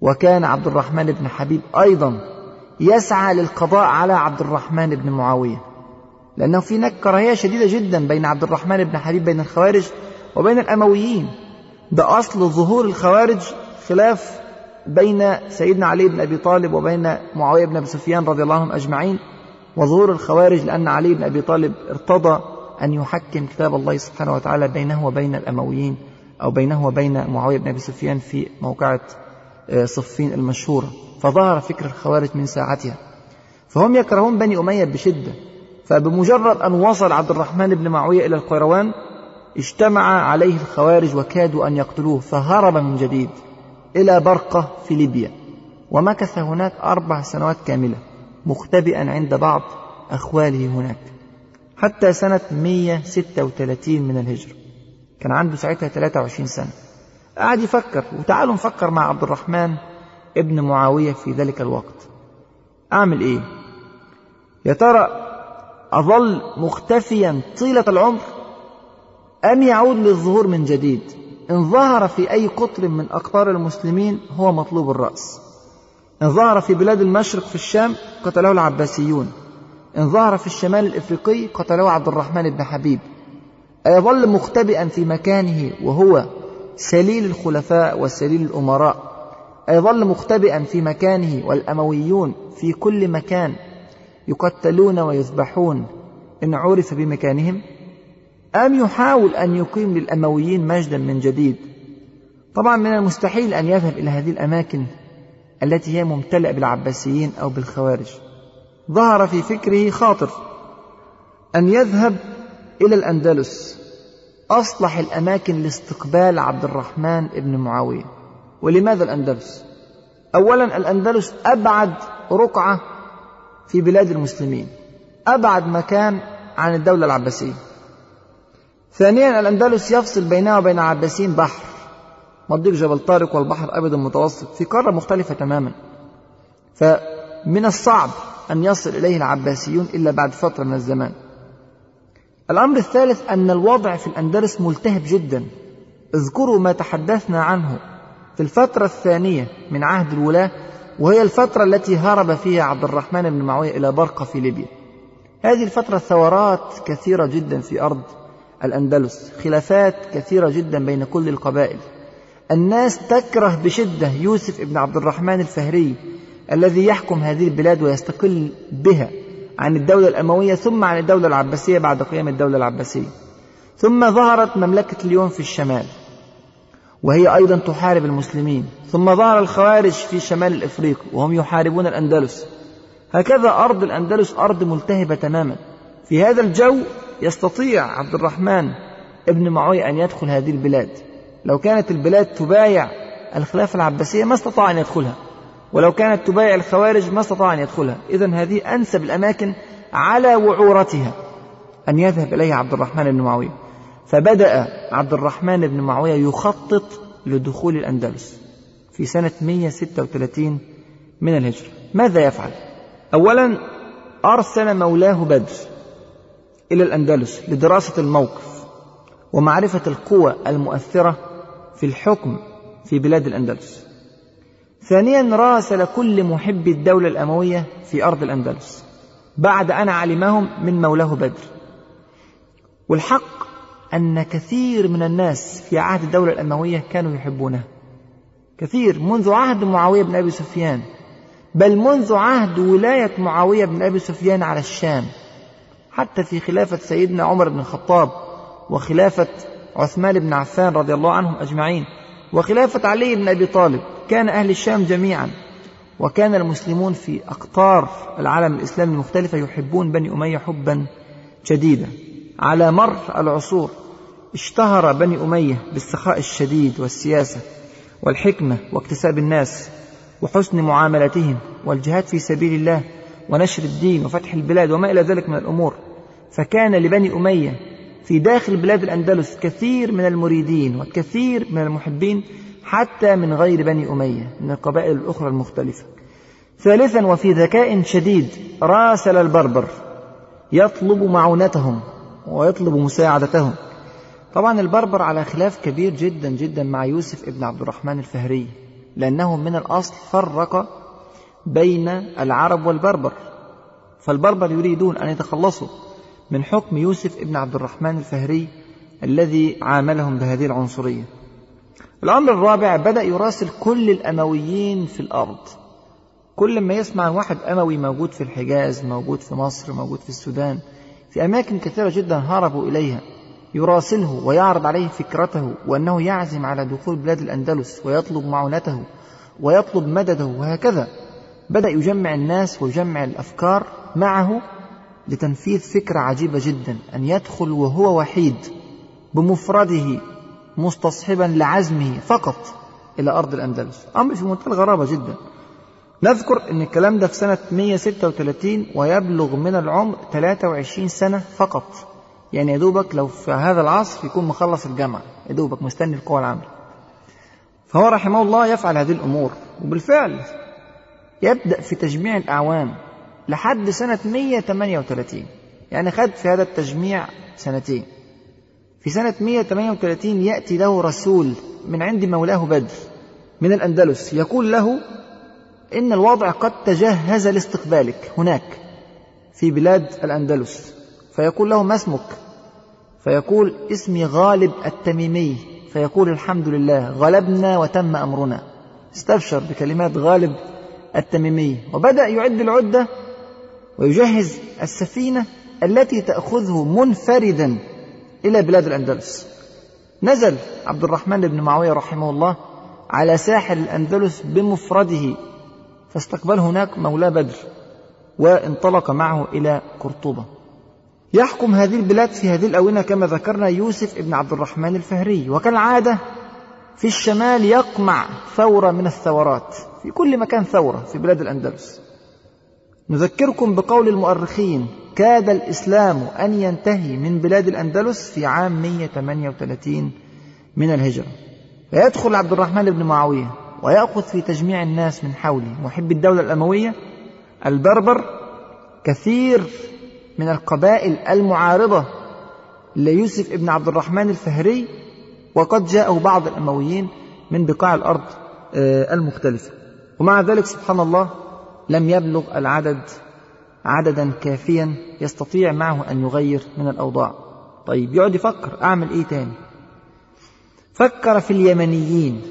وكان عبد الرحمن بن حبيب أيضا يسعى للقضاء على عبد الرحمن بن معاوية. لأنه في هناك كراهية شديدة جدا بين عبد الرحمن بن حبيب بين الخوارج وبين الأمويين. ده أصل ظهور الخوارج خلاف بين سيدنا علي بن أبي طالب وبين معاوية بن أبي سفيان رضي الله عنهم أجمعين. وظهور الخوارج لأن علي بن أبي طالب ارتضى أن يحكم كتاب الله سبحانه وتعالى بينه وبين الأمويين أو بينه وبين معاوية بن أبي سفيان في موقعة صفين المشهورة. فظهر فكر الخوارج من ساعتها. فهم يكرهون بني أمية بشدة. فبمجرد أن وصل عبد الرحمن بن معاوية إلى القيروان اجتمع عليه الخوارج وكادوا أن يقتلوه فهرب من جديد إلى برقة في ليبيا. ومكث هناك أربع سنوات كاملة مختبئا عند بعض أخواله هناك حتى سنة 136 من الهجرة. كان عنده ساعتها 23 سنة. قعد يفكر وتعالوا نفكر مع عبد الرحمن ابن معاوية في ذلك الوقت. أعمل إيه؟ يا ترى أظل مختفيا طيلة العمر؟ أم يعود للظهور من جديد؟ إن ظهر في أي قطر من أقطار المسلمين هو مطلوب الرأس. إن ظهر في بلاد المشرق في الشام قتله العباسيون. إن ظهر في الشمال الإفريقي قتله عبد الرحمن بن حبيب. أيظل مختبئا في مكانه وهو سليل الخلفاء وسليل الأمراء. أيظل مختبئا في مكانه والأمويون في كل مكان يقتلون ويذبحون. إن عرف بمكانهم أم يحاول أن يقيم للأمويين مجدا من جديد. طبعا من المستحيل أن يذهب إلى هذه الأماكن التي هي ممتلئة بالعباسيين أو بالخوارج. ظهر في فكره خاطر أن يذهب إلى الأندلس أصلح الأماكن لاستقبال عبد الرحمن بن معاوية. ولماذا الأندلس؟ أولا الأندلس أبعد رقعة في بلاد المسلمين أبعد مكان عن الدولة العباسية. ثانيا الأندلس يفصل بينها وبين العباسيين بحر مضيق جبل طارق والبحر الأبيض المتوسط في قارة مختلفة تماما. فمن الصعب أن يصل إليه العباسيون إلا بعد فترة من الزمان. الأمر الثالث أن الوضع في الأندلس ملتهب جدا. اذكروا ما تحدثنا عنه في الفترة الثانية من عهد الولاة وهي الفترة التي هرب فيها عبد الرحمن بن معاوية إلى برقة في ليبيا. هذه الفترة ثورات كثيرة جدا في أرض الأندلس خلافات كثيرة جدا بين كل القبائل. الناس تكره بشدة يوسف بن عبد الرحمن الفهري الذي يحكم هذه البلاد ويستقل بها عن الدولة الأموية ثم عن الدولة العباسية بعد قيام الدولة العباسية. ثم ظهرت مملكة ليون في الشمال. وهي أيضا تحارب المسلمين. ثم ظهر الخوارج في شمال الإفريق وهم يحاربون الأندلس. هكذا أرض الأندلس أرض ملتهبة تماما. في هذا الجو يستطيع عبد الرحمن ابن معاوية أن يدخل هذه البلاد. لو كانت البلاد تبايع الخلافة العباسية ما استطاع أن يدخلها. ولو كانت تبايع الخوارج ما استطاع أن يدخلها. إذا هذه أنسب الأماكن على وعورتها. أن يذهب إليها عبد الرحمن بن معاوية. فبدأ عبد الرحمن بن معاوية يخطط لدخول الأندلس في سنة 136 من الهجرة. ماذا يفعل؟ أولا أرسل مولاه بدر إلى الأندلس لدراسة الموقف ومعرفة القوى المؤثرة في الحكم في بلاد الأندلس. ثانيا راسل كل محبي الدولة الأموية في أرض الأندلس بعد أن علمهم من مولاه بدر. والحق أن كثير من الناس في عهد الدولة الأموية كانوا يحبونه. كثير منذ عهد معاوية بن أبي سفيان. بل منذ عهد ولاية معاوية بن أبي سفيان على الشام. حتى في خلافة سيدنا عمر بن الخطاب وخلافة عثمان بن عفان رضي الله عنهم أجمعين. وخلافة علي بن أبي طالب. كان أهل الشام جميعا. وكان المسلمون في أقطار العالم الإسلامي المختلفة يحبون بني أمية حبا شديدا. على مر العصور اشتهر بني أمية بالسخاء الشديد والسياسة والحكمة واكتساب الناس وحسن معاملتهم والجهاد في سبيل الله ونشر الدين وفتح البلاد وما إلى ذلك من الأمور. فكان لبني أمية في داخل بلاد الأندلس كثير من المريدين وكثير من المحبين حتى من غير بني أمية من القبائل الأخرى المختلفة. ثالثا وفي ذكاء شديد راسل البربر يطلب معونتهم. ويطلب مساعدتهم. طبعا البربر على خلاف كبير جدا جدا مع يوسف ابن عبد الرحمن الفهري لأنه من الأصل فرق بين العرب والبربر. فالبربر يريدون أن يتخلصوا من حكم يوسف ابن عبد الرحمن الفهري الذي عاملهم بهذه العنصرية. الأمر الرابع بدأ يراسل كل الأمويين في الأرض. كل ما يسمع واحد أموي موجود في الحجاز موجود في مصر موجود في السودان في أماكن كثيرة جدا هربوا إليها يراسله ويعرض عليه فكرته وأنه يعزم على دخول بلاد الأندلس ويطلب معونته ويطلب مدده وهكذا. بدأ يجمع الناس ويجمع الأفكار معه لتنفيذ فكرة عجيبة جدا أن يدخل وهو وحيد بمفرده مستصحبا لعزمه فقط إلى أرض الأندلس. أمر في منتهى الغرابة جدا. نذكر أن الكلام ده في سنة 136 ويبلغ من العمر 23 سنة فقط. يعني يا دوبك لو في هذا العصر يكون مخلص الجامعة. يا دوبك مستني القوى العاملة فهو رحمه الله يفعل هذه الأمور. وبالفعل يبدأ في تجميع الأعوام لحد سنة 138 يعني خد في هذا التجميع سنتين. في سنة 138 يأتي له رسول من عند مولاه بدر من الأندلس. يقول له إن الوضع قد تجهز لاستقبالك هناك في بلاد الأندلس. فيقول له ما اسمك؟ فيقول اسمي غالب التميمي. فيقول الحمد لله غلبنا وتم أمرنا. استبشر بكلمات غالب التميمي. وبدأ يعد العدة ويجهز السفينة التي تأخذه منفردا إلى بلاد الأندلس. نزل عبد الرحمن بن معاوية رحمه الله على ساحل الأندلس بمفرده. فاستقبل هناك مولاه بدر وانطلق معه إلى قرطبة. يحكم هذه البلاد في هذه الأونة كما ذكرنا يوسف بن عبد الرحمن الفهري. وكالعادة في الشمال يقمع ثورة من الثورات في كل مكان ثورة في بلاد الأندلس. نذكركم بقول المؤرخين كاد الإسلام أن ينتهي من بلاد الأندلس في عام 138 من الهجرة. فيدخل عبد الرحمن بن معاوية ويأخذ في تجميع الناس من حوله محب الدولة الأموية البربر كثير من القبائل المعارضة ليوسف ابن عبد الرحمن الفهري وقد جاءه بعض الأمويين من بقاع الأرض المختلفة. ومع ذلك سبحان الله لم يبلغ العدد عددا كافيا يستطيع معه أن يغير من الأوضاع. طيب يقعد يفكر أعمل إيه تاني؟ فكر في اليمنيين.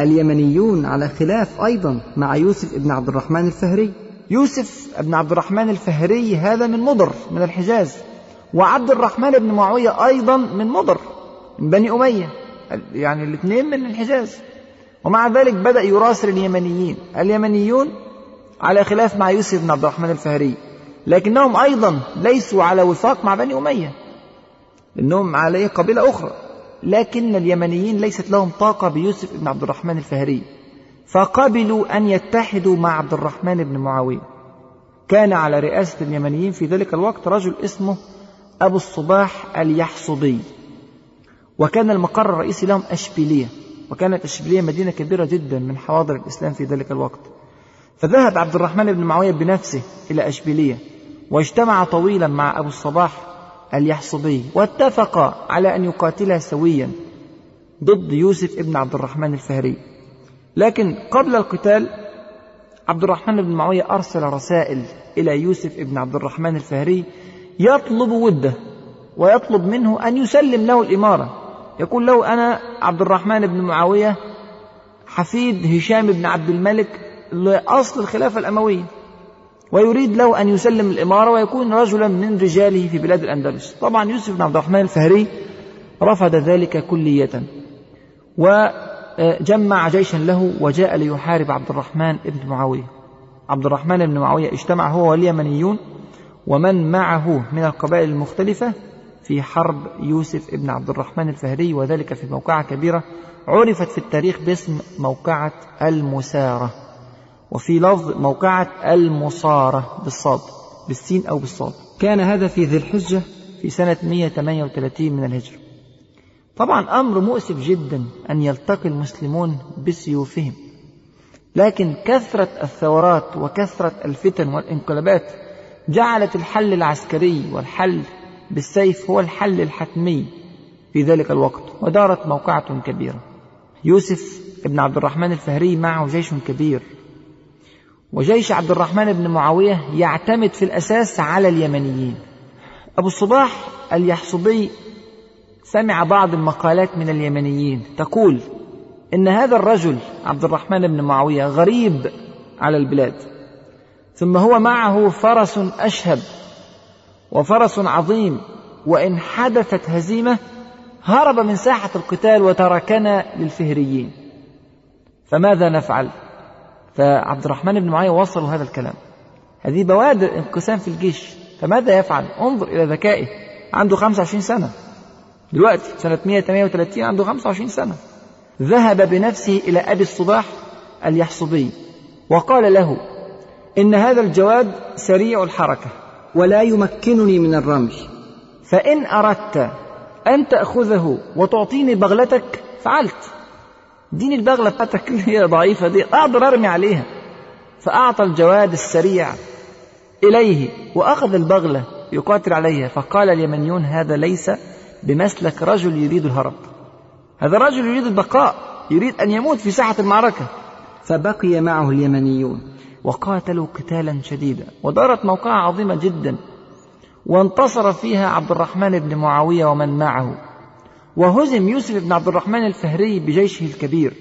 اليمنيون على خلاف أيضا مع يوسف ابن عبد الرحمن الفهري. يوسف ابن عبد الرحمن الفهري هذا من مضر من الحجاز. وعبد الرحمن بن معاوية أيضا من مضر من بني أمية. يعني الاثنين من الحجاز. ومع ذلك بدأ يراسل اليمنيين. اليمنيون على خلاف مع يوسف بن عبد الرحمن الفهري. لكنهم أيضا ليسوا على وفاق مع بني أمية. إنهم عليه قبيلة أخرى. لكن اليمنيين ليست لهم طاقة بيوسف بن عبد الرحمن الفهري. فقبلوا أن يتحدوا مع عبد الرحمن بن معاوية. كان على رئاسة اليمنيين في ذلك الوقت رجل اسمه أبو الصباح اليحصبي. وكان المقر الرئيسي لهم أشبيلية. وكانت أشبيلية مدينة كبيرة جدا من حواضر الإسلام في ذلك الوقت. فذهب عبد الرحمن بن معاوية بنفسه إلى أشبيلية. واجتمع طويلا مع أبو الصباح اليحصبي واتفقا على أن يقاتلا سويا ضد يوسف ابن عبد الرحمن الفهري. لكن قبل القتال عبد الرحمن بن معاوية أرسل رسائل إلى يوسف ابن عبد الرحمن الفهري يطلب وده ويطلب منه أن يسلم له الإمارة. يقول له أنا عبد الرحمن بن معاوية حفيد هشام بن عبد الملك لأصل الخلافة الأموية. ويريد له أن يسلم الإمارة ويكون رجلا من رجاله في بلاد الأندلس. طبعا يوسف بن عبد الرحمن الفهري رفض ذلك كلية وجمع جيشا له وجاء ليحارب عبد الرحمن بن معاوية. عبد الرحمن بن معاوية اجتمع هو واليمنيون ومن معه من القبائل المختلفة في حرب يوسف بن عبد الرحمن الفهري وذلك في موقعة كبيرة عرفت في التاريخ باسم موقعة المسارة. وفي لفظ موقعة المصارة بالصاد بالسين أو بالصاد. كان هذا في ذي الحجة في سنة 138 من الهجرة. طبعا أمر مؤسف جدا أن يلتقي المسلمون بسيوفهم. لكن كثرة الثورات وكثرة الفتن والانقلابات جعلت الحل العسكري والحل بالسيف هو الحل الحتمي في ذلك الوقت ودارت موقعة كبيرة. يوسف بن عبد الرحمن الفهري معه جيش كبير. وجيش عبد الرحمن بن معاوية يعتمد في الأساس على اليمنيين أبو الصباح اليحصبي سمع بعض المقالات من اليمنيين تقول إن هذا الرجل عبد الرحمن بن معاوية غريب على البلاد ثم هو معه فرس أشهب وفرس عظيم وإن حدثت هزيمة هرب من ساحة القتال وتركنا للفهريين فماذا نفعل؟ فعبد الرحمن بن معاوية وصلوا هذا الكلام. هذه بوادر انقسام في الجيش فماذا يفعل؟ انظر إلى ذكائه. عنده 25 سنة. دلوقتي سنة 138 عنده 25 سنة. ذهب بنفسه إلى أبي الصباح اليحصبي وقال له إن هذا الجواد سريع الحركة ولا يمكنني من الرمي. فإن أردت أن تأخذه وتعطيني بغلتك فعلت. دين البغلة بتاعتك اللي هي ضعيفة دي أقدر أرمي عليها. فأعطى الجواد السريع إليه وأخذ البغلة يقاتل عليها. فقال اليمنيون هذا ليس بمسلك رجل يريد الهرب. هذا رجل يريد البقاء يريد أن يموت في ساحة المعركة. فبقي معه اليمنيون. وقاتلوا قتالا شديدا. ودارت موقعة عظيمة جدا وانتصر فيها عبد الرحمن بن معاوية ومن معه. وهزم يوسف بن عبد الرحمن الفهري بجيشه الكبير.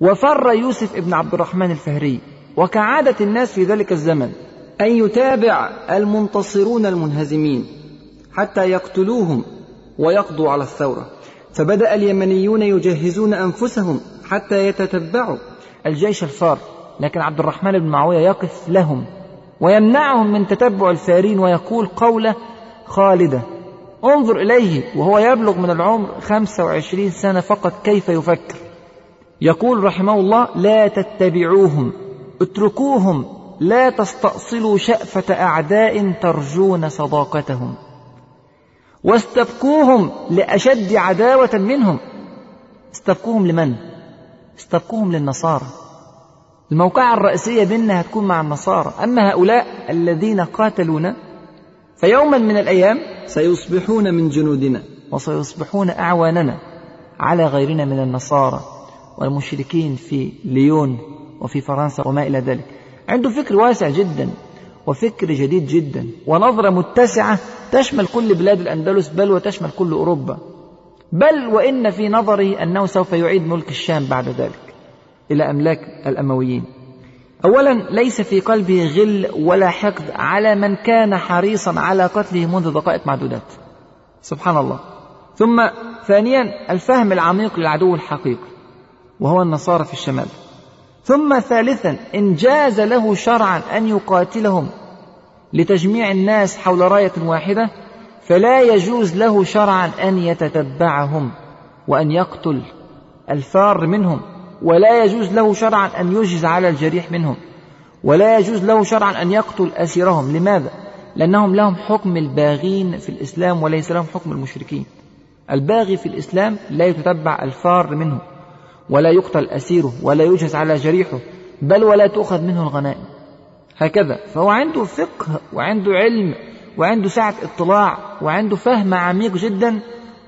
وفر يوسف بن عبد الرحمن الفهري وكعادة الناس في ذلك الزمن أن يتابع المنتصرون المنهزمين حتى يقتلوهم ويقضوا على الثورة. فبدأ اليمنيون يجهزون أنفسهم حتى يتتبعوا الجيش الفار. لكن عبد الرحمن بن معاوية يقف لهم ويمنعهم من تتبع الفارين ويقول قولة خالدة. انظر إليه وهو يبلغ من العمر خمسة وعشرين سنة فقط كيف يفكر. يقول رحمه الله لا تتبعوهم اتركوهم لا تستأصلوا شأفة أعداء ترجون صداقتهم واستبقوهم لأشد عداوة منهم. استبقوهم لمن؟ استبقوهم للنصارى. الموقعة الرئيسية بيننا هتكون مع النصارى. أما هؤلاء الذين قاتلونا فيوما من الأيام سيصبحون من جنودنا. وسيصبحون أعواننا على غيرنا من النصارى والمشركين في ليون وفي فرنسا وما إلى ذلك. عنده فكر واسع جدا وفكر جديد جدا ونظرة متسعة تشمل كل بلاد الأندلس بل وتشمل كل أوروبا. بل وإن في نظره أنه سوف يعيد ملك الشام بعد ذلك. إلى أملاك الأمويين. أولا ليس في قلبه غل ولا حقد على من كان حريصا على قتله منذ دقائق معدودات. سبحان الله. ثم ثانيا الفهم العميق للعدو الحقيقي وهو النصارى في الشمال. ثم ثالثا إن جاز له شرعا أن يقاتلهم لتجميع الناس حول راية واحدة فلا يجوز له شرعا أن يتتبعهم وأن يقتل الفار منهم. ولا يجوز له شرعا أن يجز على الجريح منهم ولا يجوز له شرعا أن يقتل أسيرهم. لماذا؟ لأنهم لهم حكم الباغين في الإسلام وليس لهم حكم المشركين. الباغي في الإسلام لا يتتبع الفار منه ولا يقتل أسيره ولا يجهز على جريحه بل ولا تؤخذ منه الغنائم. هكذا فهو عنده فقه وعنده علم وعنده سعة اطلاع وعنده فهم عميق جدا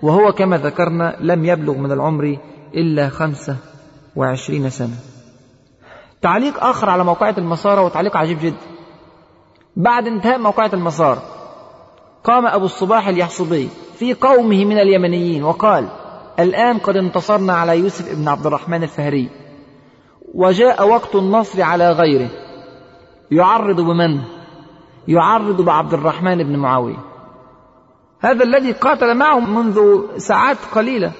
وهو كما ذكرنا لم يبلغ من العمر إلا خمسة وعشرين سنة. تعليق آخر على موقعة المسارة وتعليق عجيب جدا. بعد انتهاء موقعة المسار قام أبو الصباح اليحصبي في قومه من اليمنيين وقال الآن قد انتصرنا على يوسف بن عبد الرحمن الفهري وجاء وقت النصر على غيره. يعرض بمن؟ يعرض بعبد الرحمن بن معاوية. هذا الذي قاتل معه منذ ساعات قليلة.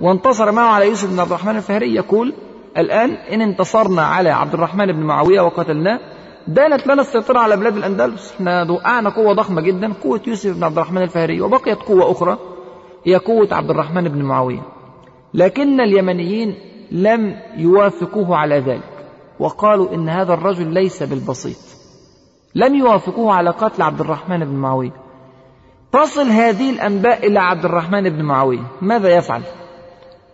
وانتصر معه على يوسف بن عبد الرحمن الفهري يقول الآن إن انتصرنا على عبد الرحمن بن معاوية وقتلناه دانت لنا السيطرة على بلاد الأندلس. إحنا وقعنا قوة ضخمة جدا قوة يوسف بن عبد الرحمن الفهري وبقيت قوة أخرى هي قوة عبد الرحمن بن معاوية. لكن اليمنيين لم يوافقوه على ذلك وقالوا إن هذا الرجل ليس بالبسيط. لم يوافقوه على قتل عبد الرحمن بن معاوية. تصل هذه الأنباء إلى عبد الرحمن بن معاوية. ماذا يفعل؟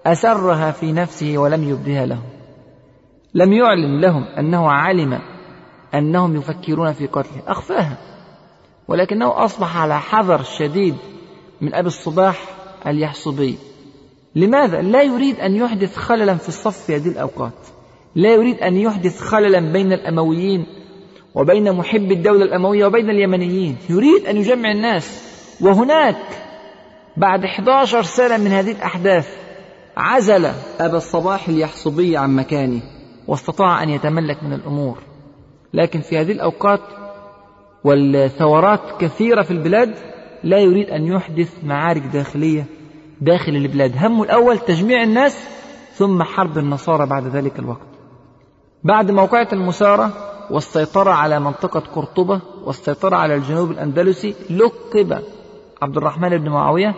أسرها في نفسه ولم يبدها لهم لم يعلن لهم أنه علم أنهم يفكرون في قتله. أخفاها. ولكنه أصبح على حذر شديد من أبي الصباح اليحصبي. لماذا؟ لا يريد أن يحدث خللا في الصف في هذه الأوقات. لا يريد أن يحدث خللا بين الأمويين وبين محب الدولة الأموية وبين اليمنيين. يريد أن يجمع الناس. وهناك بعد 11 سنة من هذه الأحداث عزل أبا الصباح اليحصبي عن مكانه واستطاع أن يتملك من الأمور. لكن في هذه الأوقات والثورات كثيرة في البلاد لا يريد أن يحدث معارك داخلية داخل البلاد. همه الأول تجميع الناس ثم حرب النصارى بعد ذلك الوقت. بعد موقعة المسارة والسيطرة على منطقة قرطبة والسيطرة على الجنوب الأندلسي لقب عبد الرحمن بن معاوية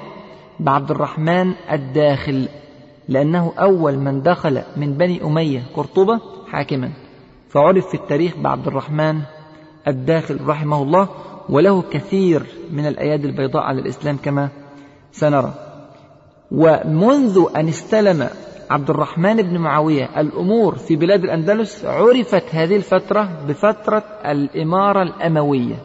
بعبد الرحمن الداخل. لأنه أول من دخل من بني أمية قرطبة حاكما. فعرف في التاريخ بعبد الرحمن الداخل رحمه الله وله كثير من الأيادي البيضاء على الإسلام كما سنرى. ومنذ أن استلم عبد الرحمن بن معاوية الأمور في بلاد الأندلس عرفت هذه الفترة بفترة الإمارة الأموية.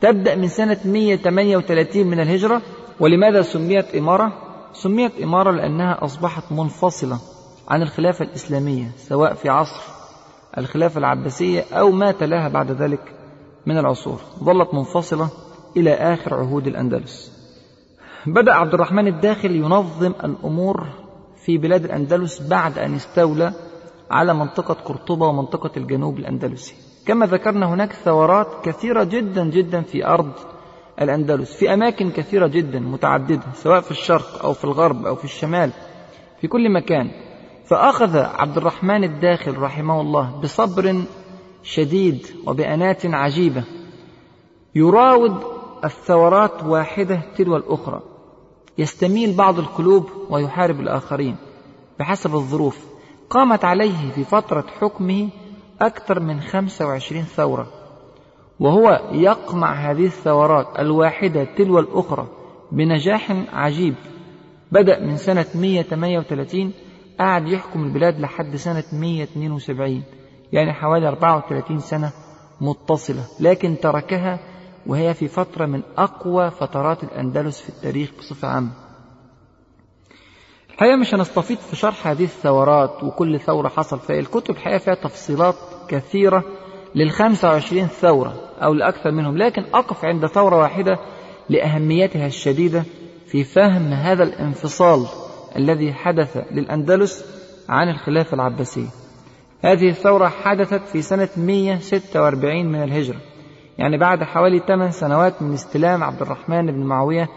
تبدأ من سنة 138 من الهجرة ولماذا سميت إمارة؟ سميت إمارة لأنها أصبحت منفصلة عن الخلافة الإسلامية سواء في عصر الخلافة العباسية أو ما تلاها بعد ذلك من العصور. ظلت منفصلة إلى آخر عهود الأندلس. بدأ عبد الرحمن الداخل ينظم الأمور في بلاد الأندلس بعد أن استولى على منطقة قرطبة ومنطقة الجنوب الأندلسي. كما ذكرنا هناك ثورات كثيرة جدا جدا في أرض الأندلس. في أماكن كثيرة جدا متعددة سواء في الشرق أو في الغرب أو في الشمال في كل مكان. فأخذ عبد الرحمن الداخل رحمه الله بصبر شديد وبأنات عجيبة. يراود الثورات واحدة تلو الأخرى. يستميل بعض القلوب ويحارب الآخرين بحسب الظروف. قامت عليه في فترة حكمه أكثر من 25 ثورة. وهو يقمع هذه الثورات الواحدة تلو الأخرى بنجاح عجيب. بدأ من سنة 138 قعد يحكم البلاد لحد سنة 172 يعني حوالي 34 سنة متصلة لكن تركها وهي في فترة من أقوى فترات الأندلس في التاريخ بصفة عامة. الحقيقة مش هنستفيد في شرح هذه الثورات وكل ثورة حصل فيها الكتب الحقيقة فيها تفصيلات كثيرة للخمسة وعشرين ثورة. أو لأكثر منهم لكن أقف عند ثورة واحدة لأهميتها الشديدة في فهم هذا الانفصال الذي حدث للأندلس عن الخلافة العباسية. هذه الثورة حدثت في سنة 146 من الهجرة يعني بعد حوالي 8 سنوات من استلام عبد الرحمن بن معاوية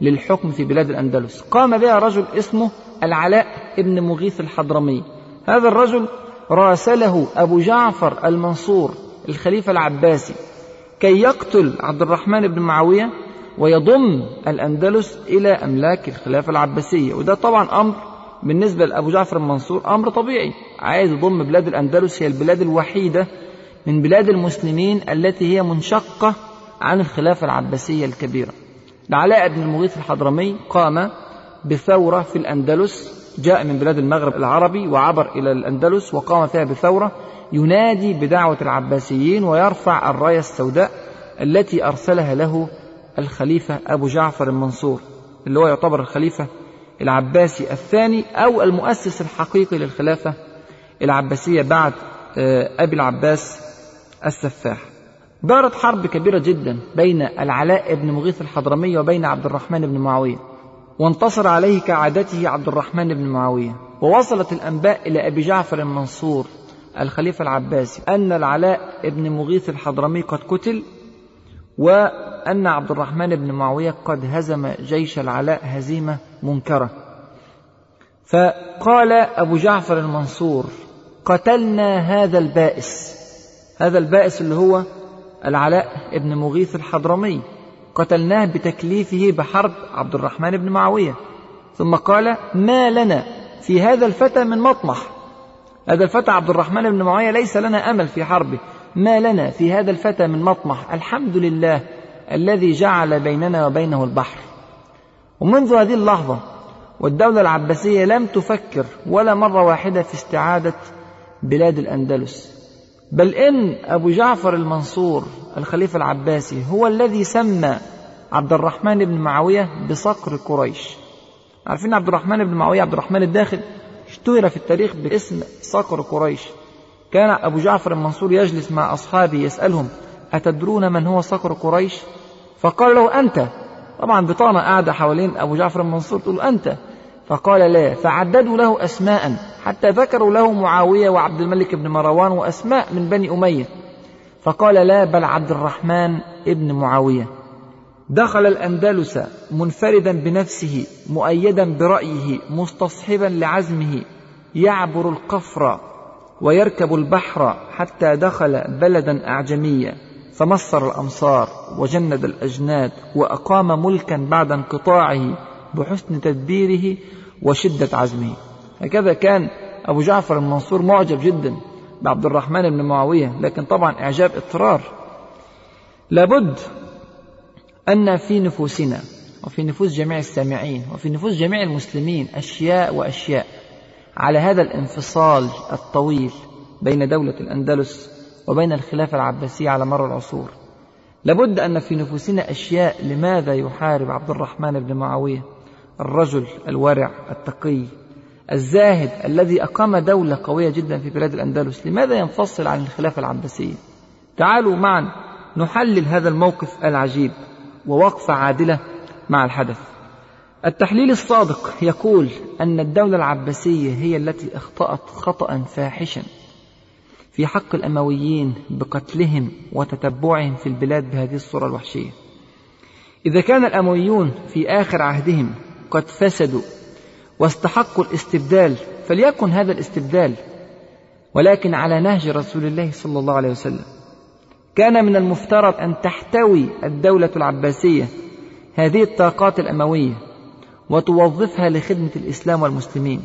للحكم في بلاد الأندلس. قام بها رجل اسمه العلاء ابن مغيث الحضرمي. هذا الرجل راسله أبو جعفر المنصور الخليفة العباسي. كي يقتل عبد الرحمن بن معاوية ويضم الأندلس إلى أملاك الخلافة العباسية. وده طبعا أمر بالنسبة لأبو جعفر المنصور أمر طبيعي. عايز يضم بلاد الأندلس هي البلاد الوحيدة من بلاد المسلمين التي هي منشقة عن الخلافة العباسية الكبيرة. العلاء بن المغيث الحضرمي قام بثورة في الأندلس جاء من بلاد المغرب العربي وعبر إلى الأندلس وقام فيها بثورة ينادي بدعوة العباسيين ويرفع الراية السوداء التي أرسلها له الخليفة أبو جعفر المنصور اللي هو يعتبر الخليفة العباسي الثاني أو المؤسس الحقيقي للخلافة العباسية بعد أبي العباس السفاح. دارت حرب كبيرة جدا بين العلاء بن مغيث الحضرمي وبين عبد الرحمن بن معاوية. وانتصر عليه كعادته عبد الرحمن بن معاوية. ووصلت الأنباء إلى أبي جعفر المنصور الخليفة العباسي أن العلاء بن مغيث الحضرمي قد قتل وأن عبد الرحمن بن معاوية قد هزم جيش العلاء هزيمة منكرة. فقال أبو جعفر المنصور قتلنا هذا البائس. هذا البائس اللي هو العلاء بن مغيث الحضرمي. قتلناه بتكليفه بحرب عبد الرحمن بن معاوية. ثم قال ما لنا في هذا الفتى من مطمح. هذا الفتى عبد الرحمن بن معاوية ليس لنا أمل في حربه. ما لنا في هذا الفتى من مطمح. الحمد لله الذي جعل بيننا وبينه البحر. ومنذ هذه اللحظة والدولة العباسية لم تفكر ولا مرة واحدة في استعادة بلاد الأندلس. بل إن أبو جعفر المنصور الخليفة العباسي هو الذي سمى عبد الرحمن بن معاوية بصقر قريش. عارفين عبد الرحمن بن معاوية عبد الرحمن الداخل اشتهر في التاريخ باسم صقر قريش. كان أبو جعفر المنصور يجلس مع أصحابه يسألهم أتدرون من هو صقر قريش؟ فقال له أنت. طبعا بطانة قاعدة حوالين أبو جعفر المنصور تقول أنت. فقال لا فعددوا له أسماء. حتى ذكروا له معاوية وعبد الملك بن مروان وأسماء من بني أمية. فقال لا بل عبد الرحمن ابن معاوية. دخل الأندلس منفردا بنفسه مؤيدا برأيه مستصحبا لعزمه يعبر القفر ويركب البحر حتى دخل بلدا أعجميا. فمصر الأمصار وجند الأجناد وأقام ملكا بعد انقطاعه. بحسن تدبيره وشدة عزمه. هكذا كان أبو جعفر المنصور معجب جدا بعبد الرحمن بن معاوية لكن طبعا إعجاب إضطرار. لابد أن في نفوسنا وفي نفوس جميع السامعين وفي نفوس جميع المسلمين أشياء وأشياء على هذا الانفصال الطويل بين دولة الأندلس وبين الخلافة العباسية على مر العصور. لابد أن في نفوسنا أشياء لماذا يحارب عبد الرحمن بن معاوية؟ الرجل الورع التقي الزاهد الذي أقام دولة قوية جدا في بلاد الأندلس لماذا ينفصل عن الخلافة العباسية تعالوا معا نحلل هذا الموقف العجيب ووقفة عادلة مع الحدث. التحليل الصادق يقول أن الدولة العباسية هي التي أخطأت خطأ فاحشا في حق الأمويين بقتلهم وتتبعهم في البلاد بهذه الصورة الوحشية. إذا كان الأمويون في آخر عهدهم قد فسدوا واستحقوا الاستبدال فليكن هذا الاستبدال. ولكن على نهج رسول الله صلى الله عليه وسلم. كان من المفترض أن تحتوي الدولة العباسية هذه الطاقات الأموية وتوظفها لخدمة الإسلام والمسلمين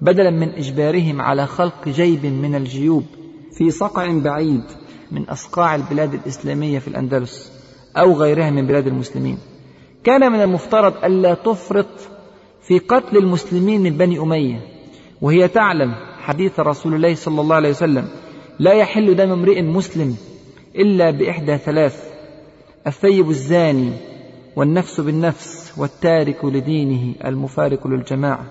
بدلا من إجبارهم على خلق جيب من الجيوب في صقع بعيد من أصقاع البلاد الإسلامية في الأندلس أو غيرها من بلاد المسلمين. كان من المفترض ألا تفرط في قتل المسلمين من بني أمية. وهي تعلم حديث رسول الله صلى الله عليه وسلم لا يحل دم امرئ مسلم إلا بإحدى ثلاث الثيب الزاني والنفس بالنفس والتارك لدينه المفارق للجماعة.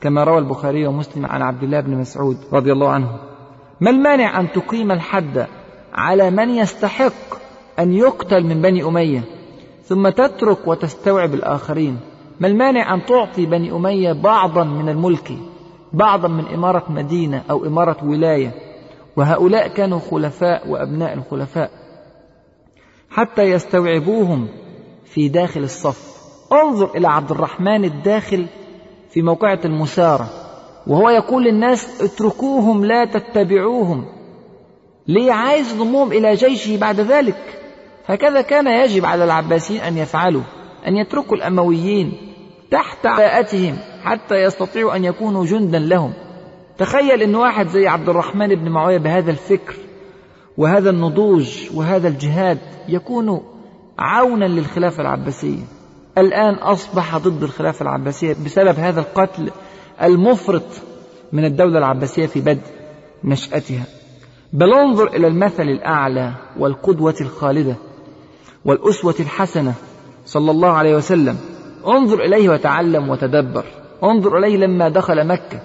كما روى البخاري ومسلم عن عبد الله بن مسعود رضي الله عنه. ما المانع أن تقيم الحد على من يستحق أن يقتل من بني أمية؟ ثم تترك وتستوعب الآخرين. ما المانع أن تعطي بني أمية بعضا من الملك بعضا من إمارة مدينة أو إمارة ولاية؟ وهؤلاء كانوا خلفاء وأبناء الخلفاء. حتى يستوعبوهم في داخل الصف. انظر إلى عبد الرحمن الداخل في موقعة المسارة وهو يقول للناس اتركوهم لا تتبعوهم. ليه؟ عايز يضمهم إلى جيشه بعد ذلك. هكذا كان يجب على العباسيين أن يفعلوا أن يتركوا الأمويين تحت عباءتهم حتى يستطيعوا أن يكونوا جندا لهم. تخيل أن واحد زي عبد الرحمن بن معاوية بهذا الفكر وهذا النضوج وهذا الجهاد يكون عونا للخلافة العباسية الآن أصبح ضد الخلافة العباسية بسبب هذا القتل المفرط من الدولة العباسية في بدء نشأتها. بل انظر إلى المثل الأعلى والقدوة الخالدة والأسوة الحسنة صلى الله عليه وسلم. انظر إليه وتعلم وتدبر. انظر إليه لما دخل مكة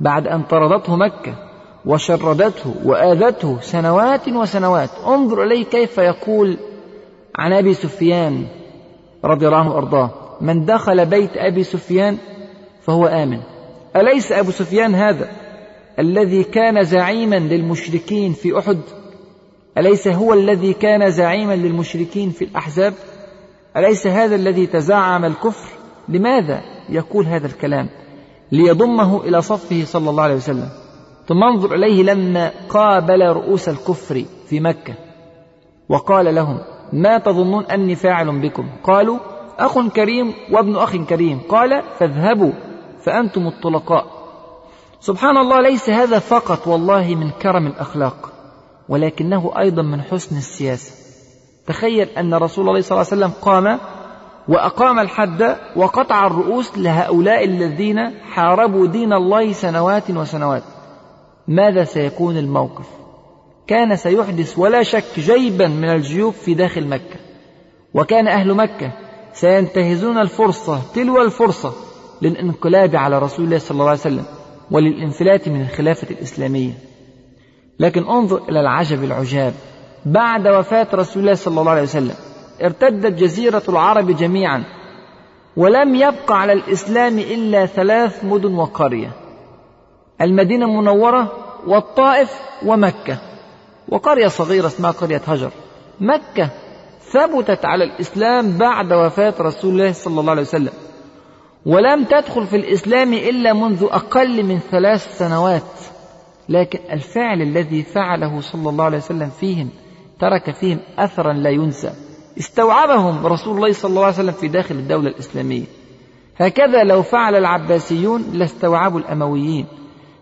بعد أن طردته مكة وشردته وآذته سنوات وسنوات. انظر إليه كيف يقول عن أبي سفيان رضي الله عنه وأرضاه من دخل بيت أبي سفيان فهو آمن. أليس أبو سفيان هذا الذي كان زعيما للمشركين في أحد؟ أليس هو الذي كان زعيما للمشركين في الأحزاب؟ أليس هذا الذي تزعم الكفر؟ لماذا يقول هذا الكلام؟ ليضمه إلى صفه صلى الله عليه وسلم. ثم انظر إليه لما قابل رؤوس الكفر في مكة. وقال لهم ما تظنون أني فاعل بكم؟ قالوا أخ كريم وابن أخ كريم. قال فاذهبوا فأنتم الطلقاء. سبحان الله ليس هذا فقط والله من كرم الأخلاق. ولكنه أيضا من حسن السياسة. تخيل أن رسول الله صلى الله عليه وسلم قام وأقام الحد وقطع الرؤوس لهؤلاء الذين حاربوا دين الله سنوات وسنوات. ماذا سيكون الموقف؟ كان سيحدث ولا شك جيبا من الجيوب في داخل مكة. وكان أهل مكة سينتهزون الفرصة تلو الفرصة للانقلاب على رسول الله صلى الله عليه وسلم وللانفلات من الخلافة الإسلامية. لكن انظر إلى العجب العجاب. بعد وفاة رسول الله صلى الله عليه وسلم ارتدت جزيرة العرب جميعا ولم يبقى على الإسلام إلا ثلاث مدن وقرية المدينة المنورة والطائف ومكة. وقرية صغيرة اسمها قرية هجر. مكة ثبتت على الإسلام بعد وفاة رسول الله صلى الله عليه وسلم ولم تدخل في الإسلام إلا منذ أقل من ثلاث سنوات. لكن الفعل الذي فعله صلى الله عليه وسلم فيهم ترك فيهم أثرا لا ينسى. استوعبهم رسول الله صلى الله عليه وسلم في داخل الدولة الإسلامية. هكذا لو فعل العباسيون لاستوعبوا الأمويين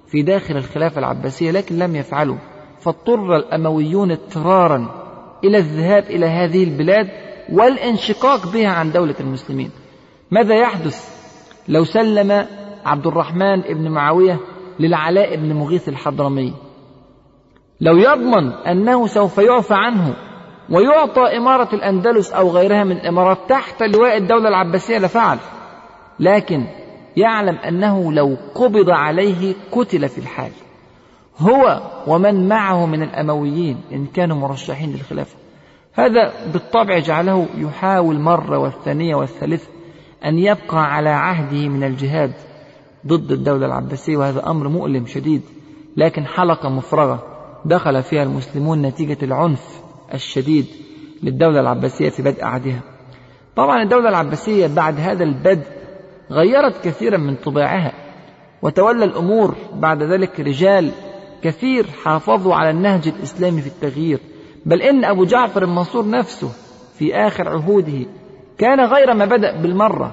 في داخل الخلافة العباسية لكن لم يفعلوا. فاضطر الأمويون اضطرارا إلى الذهاب إلى هذه البلاد والانشقاق بها عن دولة المسلمين. ماذا يحدث لو سلم عبد الرحمن بن معاوية للعلاء بن مغيث الحضرمي. لو يضمن أنه سوف يعفى عنه ويعطى إمارة الأندلس أو غيرها من الإمارات تحت لواء الدولة العباسية لفعل لكن يعلم أنه لو قبض عليه قتل في الحال. هو ومن معه من الأمويين إن كانوا مرشحين للخلافة. هذا بالطبع جعله يحاول مرة والثانية والثالثة أن يبقى على عهده من الجهاد. ضد الدولة العباسية وهذا أمر مؤلم شديد. لكن حلقة مفرغة دخل فيها المسلمون نتيجة العنف الشديد للدولة العباسية في بدء عهدها. طبعا الدولة العباسية بعد هذا البدء غيرت كثيرا من طباعها وتولى الأمور بعد ذلك رجال كثير حافظوا على النهج الإسلامي في التغيير. بل إن أبو جعفر المنصور نفسه في آخر عهوده كان غير ما بدأ بالمرة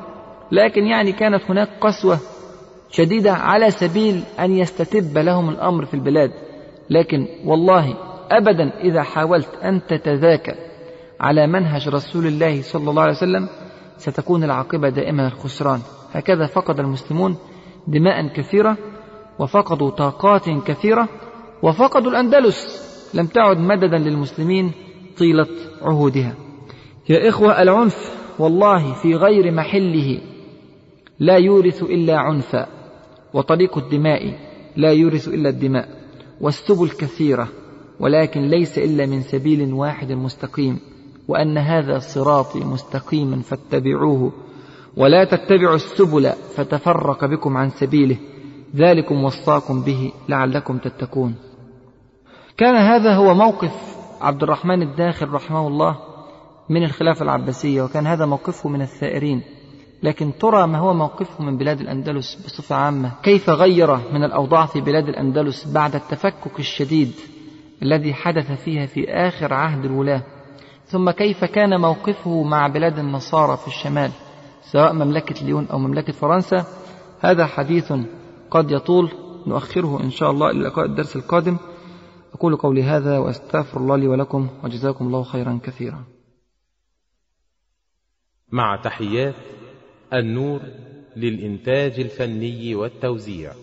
لكن يعني كانت هناك قسوة شديدة على سبيل أن يستتب لهم الأمر في البلاد. لكن والله أبدا إذا حاولت أن تتذاكى على منهج رسول الله صلى الله عليه وسلم ستكون العاقبة دائما الخسران. هكذا فقد المسلمون دماء كثيرة وفقدوا طاقات كثيرة وفقدوا الأندلس. لم تعد مددا للمسلمين طيلة عهودها. يا إخوة العنف والله في غير محله لا يورث إلا عنفا. وطريق الدماء لا يورث إلا الدماء والسبل كثيرة ولكن ليس إلا من سبيل واحد مستقيم وأن هذا صراطي مستقيما فاتبعوه ولا تتبعوا السبل فتفرق بكم عن سبيله ذلكم وصاكم به لعلكم تتقون. كان هذا هو موقف عبد الرحمن الداخل رحمه الله من الخلافة العباسية وكان هذا موقفه من الثائرين. لكن ترى ما هو موقفه من بلاد الأندلس بصفة عامة. كيف غير من الأوضاع في بلاد الأندلس بعد التفكك الشديد الذي حدث فيها في آخر عهد الولاة؟ ثم كيف كان موقفه مع بلاد النصارى في الشمال سواء مملكة ليون أو مملكة فرنسا؟ هذا حديث قد يطول نؤخره إن شاء الله إلى لقاء الدرس القادم. أقول قولي هذا وأستغفر الله لي ولكم وجزاكم الله خيرا كثيرا. مع تحيات النور للإنتاج الفني والتوزيع.